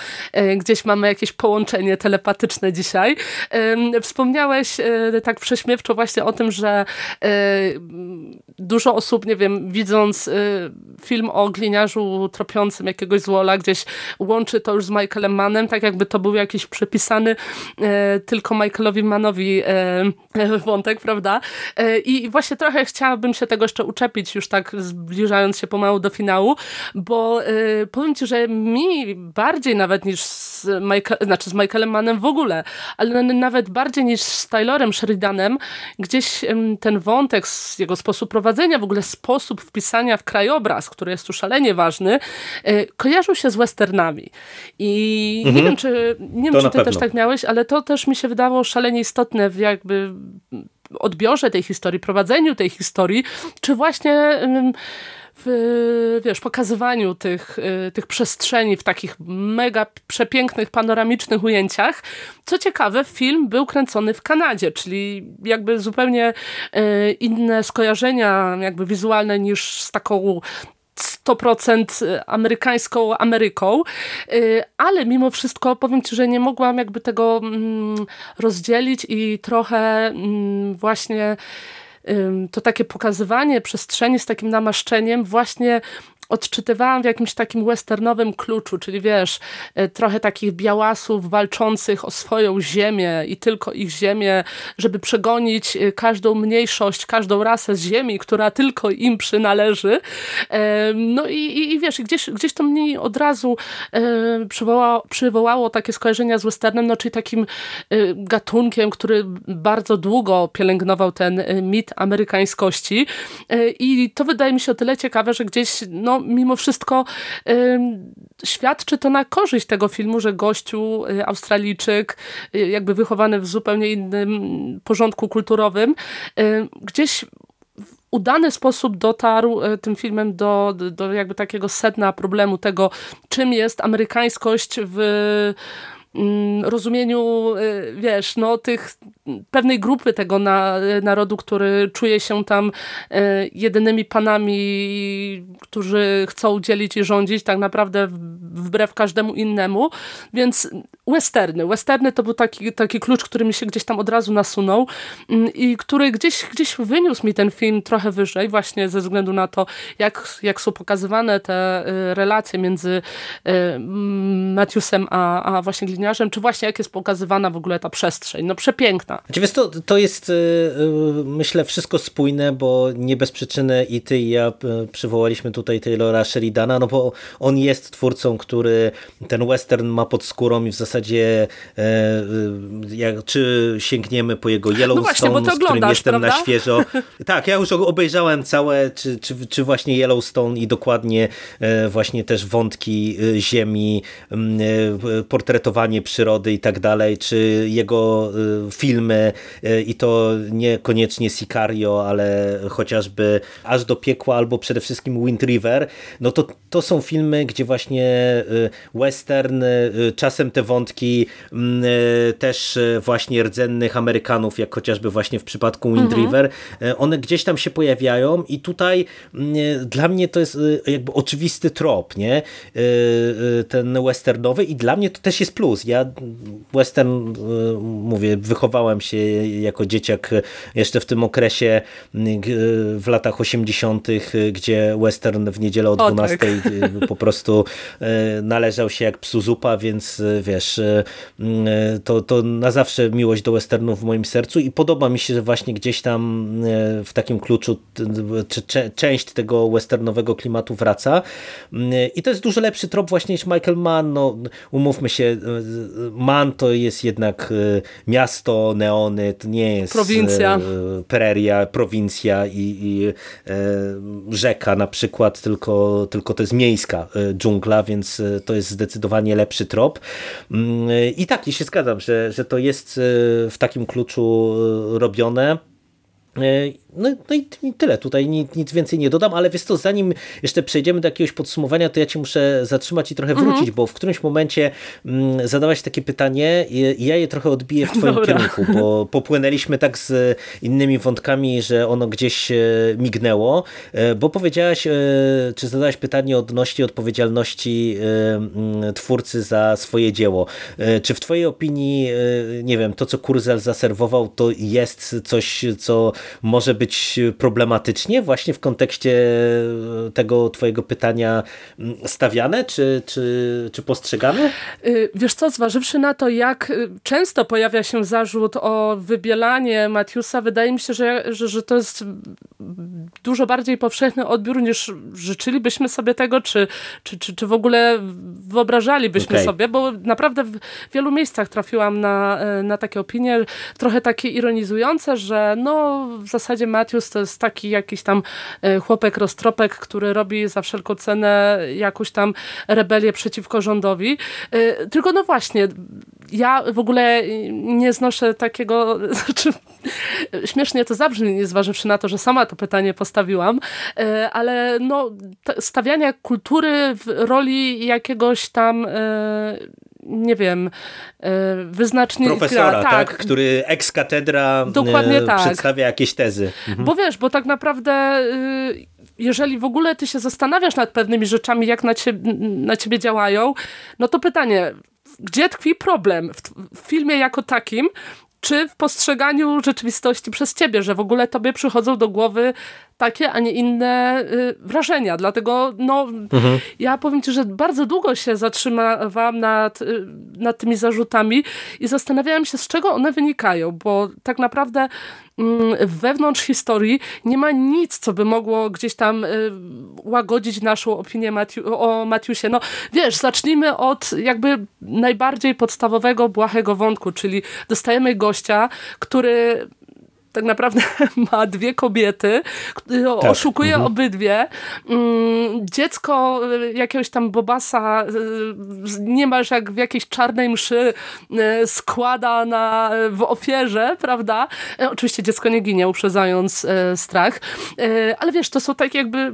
gdzieś mamy jakieś połączenie telepatyczne dzisiaj. Wspomniałeś tak prześmiewczo właśnie o tym, że dużo osób, nie wiem, widząc y, film o gliniarzu tropiącym jakiegoś złola, gdzieś łączy to już z Michaelem Mannem, tak jakby to był jakiś przypisany y, tylko Michaelowi Mannowi y, wątek, prawda? I właśnie trochę chciałabym się tego jeszcze uczepić, już tak zbliżając się pomału do finału, bo powiem Ci, że mi bardziej nawet niż z, Michael, znaczy z Michaelem Mannem w ogóle, ale nawet bardziej niż z Taylorem Sheridanem, gdzieś ten wątek z jego sposobu sposób prowadzenia, w ogóle sposób wpisania w krajobraz, który jest tu szalenie ważny, e, kojarzył się z westernami. I mhm. nie wiem, czy, nie wiem, czy ty też tak miałeś, ale to też mi się wydało szalenie istotne w jakby odbiorze tej historii, prowadzeniu tej historii, czy właśnie w wiesz, pokazywaniu tych, y, tych przestrzeni w takich mega przepięknych, panoramicznych ujęciach. Co ciekawe, film był kręcony w Kanadzie, czyli jakby zupełnie y, inne skojarzenia jakby wizualne niż z taką 100% amerykańską Ameryką, y, ale mimo wszystko powiem Ci, że nie mogłam jakby tego mm, rozdzielić i trochę mm, właśnie to takie pokazywanie przestrzeni z takim namaszczeniem właśnie odczytywałam w jakimś takim westernowym kluczu, czyli wiesz, e, trochę takich białasów walczących o swoją ziemię i tylko ich ziemię, żeby przegonić e, każdą mniejszość, każdą rasę z ziemi, która tylko im przynależy. No i, i, i wiesz, gdzieś, gdzieś to mnie od razu e, przywołało, przywołało takie skojarzenia z westernem, no czyli takim gatunkiem, który bardzo długo pielęgnował ten mit amerykańskości i to wydaje mi się o tyle ciekawe, że gdzieś no mimo wszystko świadczy to na korzyść tego filmu, że gościu, y, Australijczyk, y, jakby wychowany w zupełnie innym porządku kulturowym, y, gdzieś udany sposób dotarł tym filmem do, do jakby takiego sedna problemu tego, czym jest amerykańskość w rozumieniu, y, wiesz, no tych pewnej grupy tego na, narodu, który czuje się tam y, jedynymi panami, którzy chcą dzielić i rządzić tak naprawdę wbrew każdemu innemu, więc westerny. Westerny to był taki, taki klucz, który mi się gdzieś tam od razu nasunął mm, i który gdzieś, gdzieś wyniósł mi ten film trochę wyżej, właśnie ze względu na to, jak, jak są pokazywane te y, relacje między Matthewsem a, a właśnie Gliniarzem czy właśnie jak jest pokazywana w ogóle ta przestrzeń. No przepiękna. Wiesz, to, to jest myślę wszystko spójne, bo nie bez przyczyny i ty i ja przywołaliśmy tutaj Taylora Sheridana, no bo on jest twórcą, który ten western ma pod skórą i w zasadzie jak, czy sięgniemy po jego Yellowstone, no właśnie, z którym jestem prawda? na świeżo. Tak, ja już obejrzałem całe, czy, czy, czy właśnie Yellowstone i dokładnie e, właśnie też wątki e, ziemi, e, przyrody i tak dalej, czy jego filmy i to niekoniecznie Sicario, ale chociażby Aż do piekła albo przede wszystkim Wind River, no to, to są filmy, gdzie właśnie western, czasem te wątki też właśnie rdzennych Amerykanów, jak chociażby właśnie w przypadku Wind mhm. River, one gdzieś tam się pojawiają i tutaj dla mnie to jest jakby oczywisty trop, nie? Y, y, ten westernowy i dla mnie to też jest plus. Ja western, y, mówię, wychowałem się jako dzieciak jeszcze w tym okresie w latach 80., gdzie western w niedzielę o 12 o, tak. po prostu należał się jak psu zupa, więc wiesz, to, to na zawsze miłość do westernów w moim sercu i podoba mi się, że właśnie gdzieś tam w takim kluczu część tego westernowego klimatu wraca. I to jest dużo lepszy trop właśnie niż Michael Mann. No, umówmy się, Mann to jest jednak e, miasto, neony, to nie jest prowincja, e, preria, prowincja i, i e, rzeka na przykład, tylko, tylko to jest miejska dżungla, więc to jest zdecydowanie lepszy trop. Mm, I tak, i się zgadzam, że, że to jest w takim kluczu robione. No, no i tyle, tutaj nic, nic, więcej nie dodam, ale wiesz to zanim jeszcze przejdziemy do jakiegoś podsumowania, to ja cię muszę zatrzymać i trochę mhm. wrócić, bo w którymś momencie mm, zadałaś takie pytanie i ja je trochę odbiję w twoim Dobra. kierunku, bo popłynęliśmy tak z innymi wątkami, że ono gdzieś e, mignęło, e, bo powiedziałaś, e, czy zadałaś pytanie odnośnie odpowiedzialności mm, twórcy za swoje dzieło. Czy w twojej opinii, nie wiem, to co Kurzel zaserwował, to jest coś, co może być problematycznie właśnie w kontekście tego twojego pytania mm, stawiane, czy, czy, czy postrzegane? Y, wiesz co, zważywszy na to, jak y, często pojawia się zarzut o wybielanie Matiusa, wydaje mi się, że, że, że to jest dużo bardziej powszechny odbiór niż życzylibyśmy sobie tego, czy, czy, czy, czy w ogóle wyobrażalibyśmy okay. sobie, bo naprawdę w wielu miejscach trafiłam na, y, na takie opinie, trochę takie ironizujące, że no w zasadzie Matthews to jest taki jakiś tam e, chłopek roztropek, który robi za wszelką cenę jakąś tam rebelię przeciwko rządowi. E, tylko no właśnie, ja w ogóle nie znoszę takiego, znaczy, śmiesznie to zabrzmi, nie zważywszy na to, że sama to pytanie postawiłam, e, ale no, stawiania kultury w roli jakiegoś tam nie wiem, e, wyznacznika. Profesora, tak, tak, który ex katedra Dokładnie e, tak. przedstawia jakieś tezy. Mhm. Bo wiesz, bo tak naprawdę y, jeżeli w ogóle ty się zastanawiasz nad pewnymi rzeczami, jak na ciebie, na ciebie działają, no to pytanie, gdzie tkwi problem? W, w filmie jako takim, czy w postrzeganiu rzeczywistości przez ciebie, że w ogóle tobie przychodzą do głowy takie, a nie inne y, wrażenia. Dlatego no, mhm. ja powiem ci, że bardzo długo się zatrzymałam nad, y, nad tymi zarzutami i zastanawiałam się, z czego one wynikają, bo tak naprawdę mm, wewnątrz historii nie ma nic, co by mogło gdzieś tam y, łagodzić naszą opinię Matiu o Matiusie. No wiesz, zacznijmy od jakby najbardziej podstawowego, błahego wątku, czyli dostajemy gościa, który tak naprawdę ma dwie kobiety, tak. oszukuje mhm. obydwie. Mm, dziecko e, jakiegoś tam Bobasa e, niemalże jak w jakiejś czarnej mszy e, składa na, w ofierze, prawda? Oczywiście dziecko nie ginie, uprzedzając strach. Ale wiesz, to są takie jakby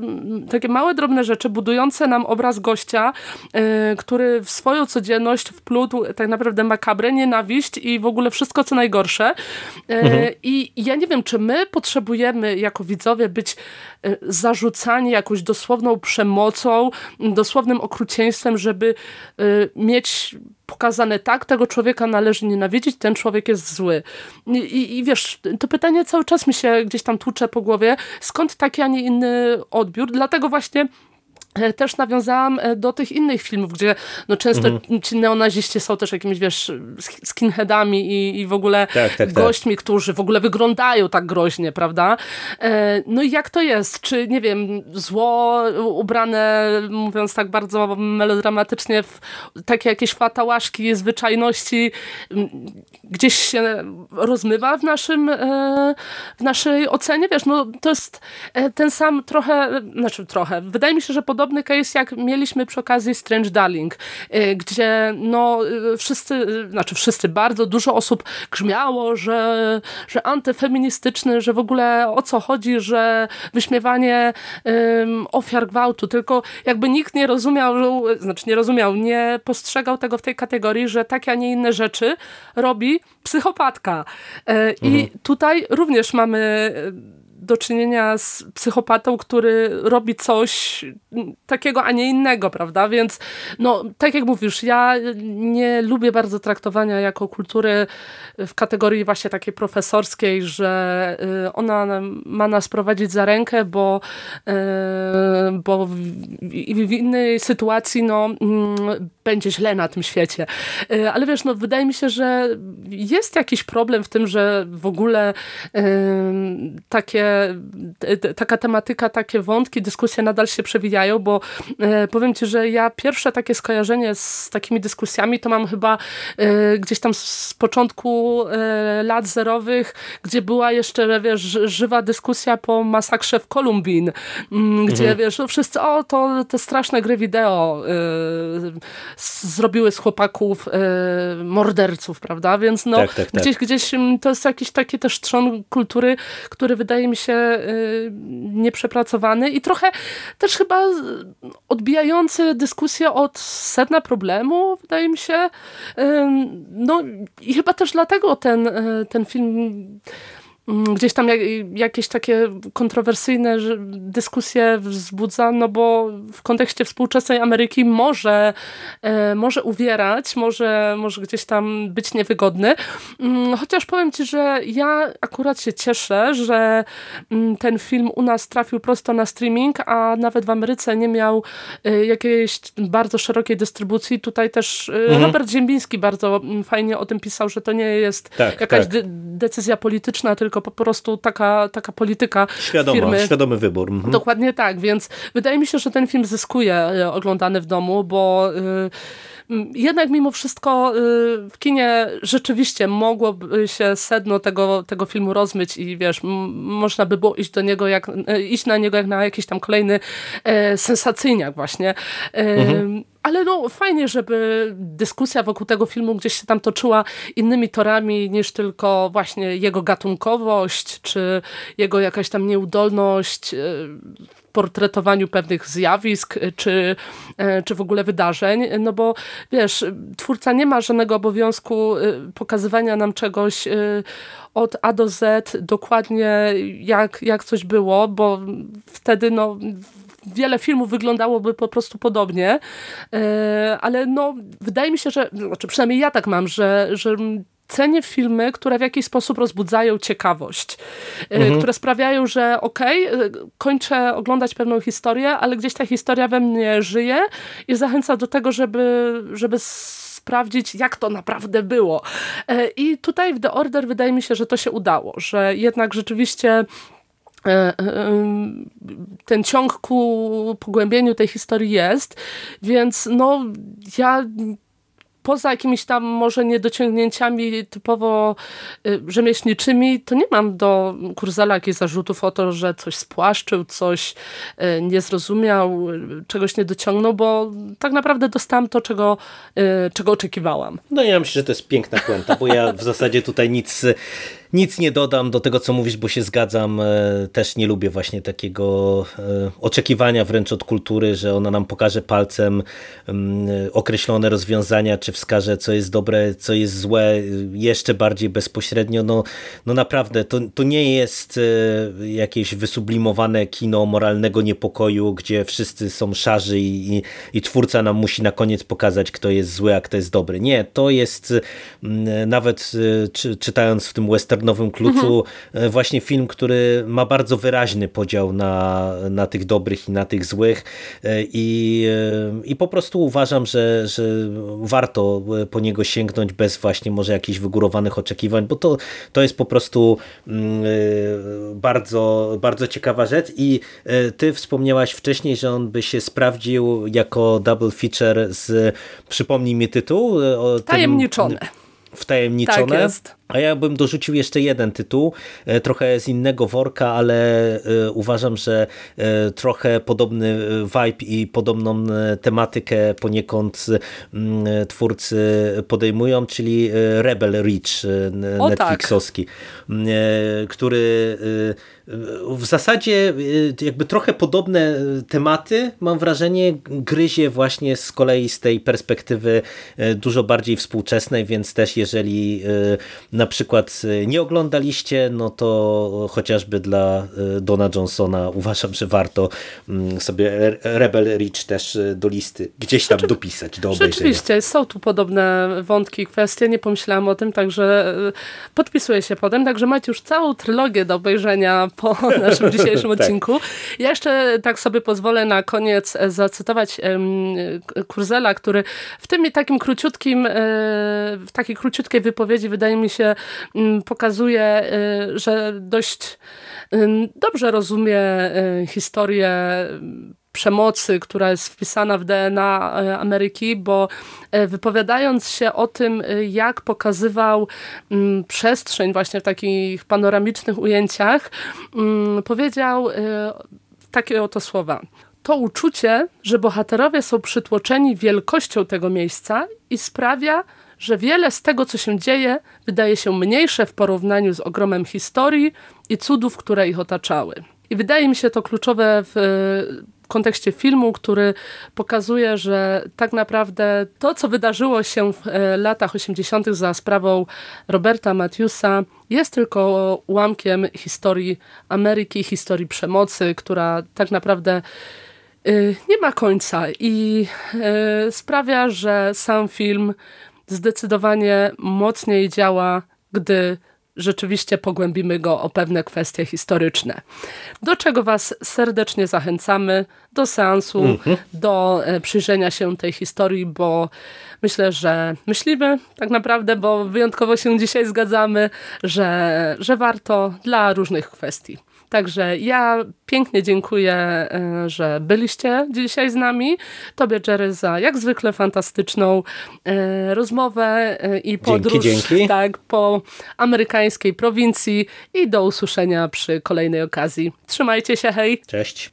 takie małe, drobne rzeczy budujące nam obraz gościa, który w swoją codzienność wplótł tak naprawdę makabrę, nienawiść i w ogóle wszystko, co najgorsze. Mhm. I ja nie wiem, czy my potrzebujemy jako widzowie być e, zarzucani jakąś dosłowną przemocą, dosłownym okrucieństwem, żeby e, mieć pokazane tak, tego człowieka należy nienawidzić, ten człowiek jest zły. I, I, wiesz, to pytanie cały czas mi się gdzieś tam tłucze po głowie, skąd taki, a nie inny odbiór, dlatego właśnie też nawiązałam e, do tych innych filmów, gdzie no często mhm. ci neonaziści są też jakimiś, wiesz, skinheadami i, i w ogóle tak, tak, tak. gośćmi, tak. którzy w ogóle wyglądają tak groźnie, prawda? E, no i jak to jest? Czy, nie wiem, zło ubrane, mówiąc tak bardzo melodramatycznie, w takie jakieś fatałaszki, zwyczajności gdzieś się rozmywa w naszym w naszej ocenie? Wiesz, no to jest ten sam trochę, znaczy trochę, wydaje mi się, że podobny podobny case jak mieliśmy przy okazji Strange Darling, y, gdzie no y, wszyscy, y, znaczy wszyscy, bardzo dużo osób grzmiało, że, że antyfeministyczny, że w ogóle o co chodzi, że wyśmiewanie um, ofiar gwałtu, tylko jakby nikt nie rozumiał, znaczy nie rozumiał, nie postrzegał tego w tej kategorii, że takie, a nie inne rzeczy robi psychopatka. I mhm. tutaj również mamy do czynienia z psychopatą, który robi coś takiego, a nie innego, prawda? Więc no, tak jak mówisz, ja nie lubię bardzo traktowania jako kultury w kategorii właśnie takiej profesorskiej, że y, ona ma nas prowadzić za rękę, bo, y, bo w innej sytuacji no, mm, będzie źle na tym świecie. Y, ale wiesz, no, wydaje mi się, że jest jakiś problem w tym, że w ogóle takie taka tematyka, takie wątki, dyskusje nadal się przewijają, bo e, powiem Ci, że ja pierwsze takie skojarzenie z takimi dyskusjami to mam chyba e, gdzieś tam z początku e, lat zerowych, gdzie była jeszcze, wiesz, żywa dyskusja po masakrze w Kolumbin, gdzie, mhm. wiesz, no wszyscy, o, to te straszne gry wideo zrobiły z chłopaków morderców, prawda? Więc no, tak, tak, tak. gdzieś, gdzieś to jest jakiś taki też trzon kultury, który wydaje mi się y, nieprzepracowany i trochę też chyba odbijający dyskusję od sedna problemu, wydaje mi się. No i chyba też dlatego ten, y, ten film gdzieś tam jakieś takie kontrowersyjne dyskusje wzbudza, no bo w kontekście współczesnej Ameryki może, e, może uwierać, może, może gdzieś tam być niewygodny. Mm, chociaż powiem Ci, że ja akurat się cieszę, że mm, ten film u nas trafił prosto na streaming, a nawet w Ameryce nie miał e, jakiejś bardzo szerokiej dystrybucji. Tutaj też e, mhm. Robert Ziembiński bardzo fajnie o tym pisał, że to nie jest tak, jakaś tak. decyzja polityczna, tylko tylko po prostu taka, taka polityka Świadoma, firmy. Świadomy wybór. Mhm. Dokładnie tak, więc wydaje mi się, że ten film zyskuje e, oglądany w domu, bo y, jednak mimo wszystko y, w kinie rzeczywiście mogłoby się sedno tego, tego filmu rozmyć i wiesz, można by było iść do niego jak, e, iść na niego jak na jakiś tam kolejny e, sensacyjniak właśnie. Mhm ale no fajnie, żeby dyskusja wokół tego filmu gdzieś się tam toczyła innymi torami niż tylko właśnie jego gatunkowość, czy jego jakaś tam nieudolność e, w portretowaniu pewnych zjawisk, e, czy, e, czy w ogóle wydarzeń, no bo wiesz, twórca nie ma żadnego obowiązku pokazywania nam czegoś od A do Z dokładnie jak, jak coś było, bo wtedy no wiele filmów wyglądałoby po prostu podobnie, e, ale no, wydaje mi się, że, znaczy przynajmniej ja tak mam, że, że cenię filmy, które w jakiś sposób rozbudzają ciekawość, e, mhm. które sprawiają, że okej, okay, kończę oglądać pewną historię, ale gdzieś ta historia we mnie żyje i zachęca do tego, żeby, żeby sprawdzić, jak to naprawdę było. E, I tutaj w The Order wydaje mi się, że to się udało, że jednak rzeczywiście E, e, ten ciąg ku pogłębieniu tej historii jest, więc no ja poza jakimiś tam może niedociągnięciami typowo rzemieślniczymi, to nie mam do Kurzela jakichś zarzutów o to, że coś spłaszczył, coś nie zrozumiał, czegoś nie dociągnął, bo tak naprawdę dostałam to, czego, czego oczekiwałam. No ja myślę, że to jest piękna puenta, bo ja w zasadzie tutaj nic nic nie dodam do tego, co mówisz, bo się zgadzam. E, też nie lubię właśnie takiego e, oczekiwania wręcz od kultury, że ona nam pokaże palcem mm, określone rozwiązania, czy wskaże, co jest dobre, co jest złe, jeszcze bardziej bezpośrednio. No, no naprawdę, to, to nie jest e, jakieś wysublimowane kino moralnego niepokoju, gdzie wszyscy są szarzy i, i, i twórca nam musi na koniec pokazać, kto jest zły, a kto jest dobry. Nie, to jest nawet czy, czytając w tym western bagnowym kluczu. Mhm. Właśnie film, który ma bardzo wyraźny podział na, na tych dobrych i na tych złych i, i po prostu uważam, że, że warto po niego sięgnąć bez właśnie może jakichś wygórowanych oczekiwań, bo to, to jest po prostu mm, bardzo, bardzo ciekawa rzecz i ty wspomniałaś wcześniej, że on by się sprawdził jako double feature z, przypomnij mi tytuł. Tajemniczone. Tym, wtajemniczone. Tak jest. A ja bym dorzucił jeszcze jeden tytuł, e, trochę z innego worka, ale e, uważam, że e, trochę podobny vibe i podobną tematykę poniekąd twórcy podejmują, czyli Rebel Reach o, Netflixowski, tak. który w zasadzie jakby trochę podobne tematy, mam wrażenie, gryzie właśnie z kolei z tej perspektywy dużo bardziej współczesnej, więc też jeżeli na przykład y, nie oglądaliście, no to chociażby dla y, Dona Johnsona uważam, że warto mm, sobie Rebel Reach też y, do listy gdzieś tam dopisać, do obejrzenia. Rzeczywiście, są tu podobne wątki, kwestie, nie pomyślałam o tym, także podpisuję się potem, także macie już całą trylogię do obejrzenia po naszym dzisiejszym tak. odcinku. Ja jeszcze tak sobie pozwolę na koniec e, zacytować Kurzela, który w tym takim króciutkim, e, w takiej króciutkiej wypowiedzi wydaje mi się Mm, pokazuje, y, że dość dobrze rozumie y, historię przemocy, która jest wpisana w DNA y, Ameryki, bo wypowiadając się o tym, jak pokazywał przestrzeń właśnie w takich panoramicznych ujęciach, powiedział takie oto słowa. To uczucie, że bohaterowie są przytłoczeni wielkością tego miejsca i sprawia, że wiele z tego, co się dzieje, wydaje się mniejsze w porównaniu z ogromem historii i cudów, które ich otaczały. I wydaje mi się to kluczowe w kontekście filmu, który pokazuje, że tak naprawdę to, co wydarzyło się w e, latach 80. za sprawą Roberta Matthewsa, jest tylko ułamkiem historii Ameryki, historii przemocy, która tak naprawdę e, nie ma końca i e, sprawia, że sam film zdecydowanie mocniej działa, gdy rzeczywiście pogłębimy go o pewne kwestie historyczne. Do czego Was serdecznie zachęcamy, do seansu, mhm. do e, przyjrzenia się tej historii, bo myślę, że myślimy tak naprawdę, bo wyjątkowo się dzisiaj zgadzamy, że, że warto dla różnych kwestii. Także ja pięknie dziękuję, e, że byliście dzisiaj z nami. Tobie, Jerry, za jak zwykle fantastyczną e, rozmowę e, i podróż dzięki, dzięki. Tak, po amerykańskiej prowincji i do usłyszenia przy kolejnej okazji. Trzymajcie się, hej! Cześć!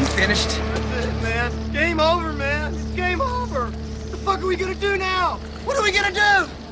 You finished? That's it, man. Game over, man. It's game over. What the fuck are we gonna do now? What are we gonna do?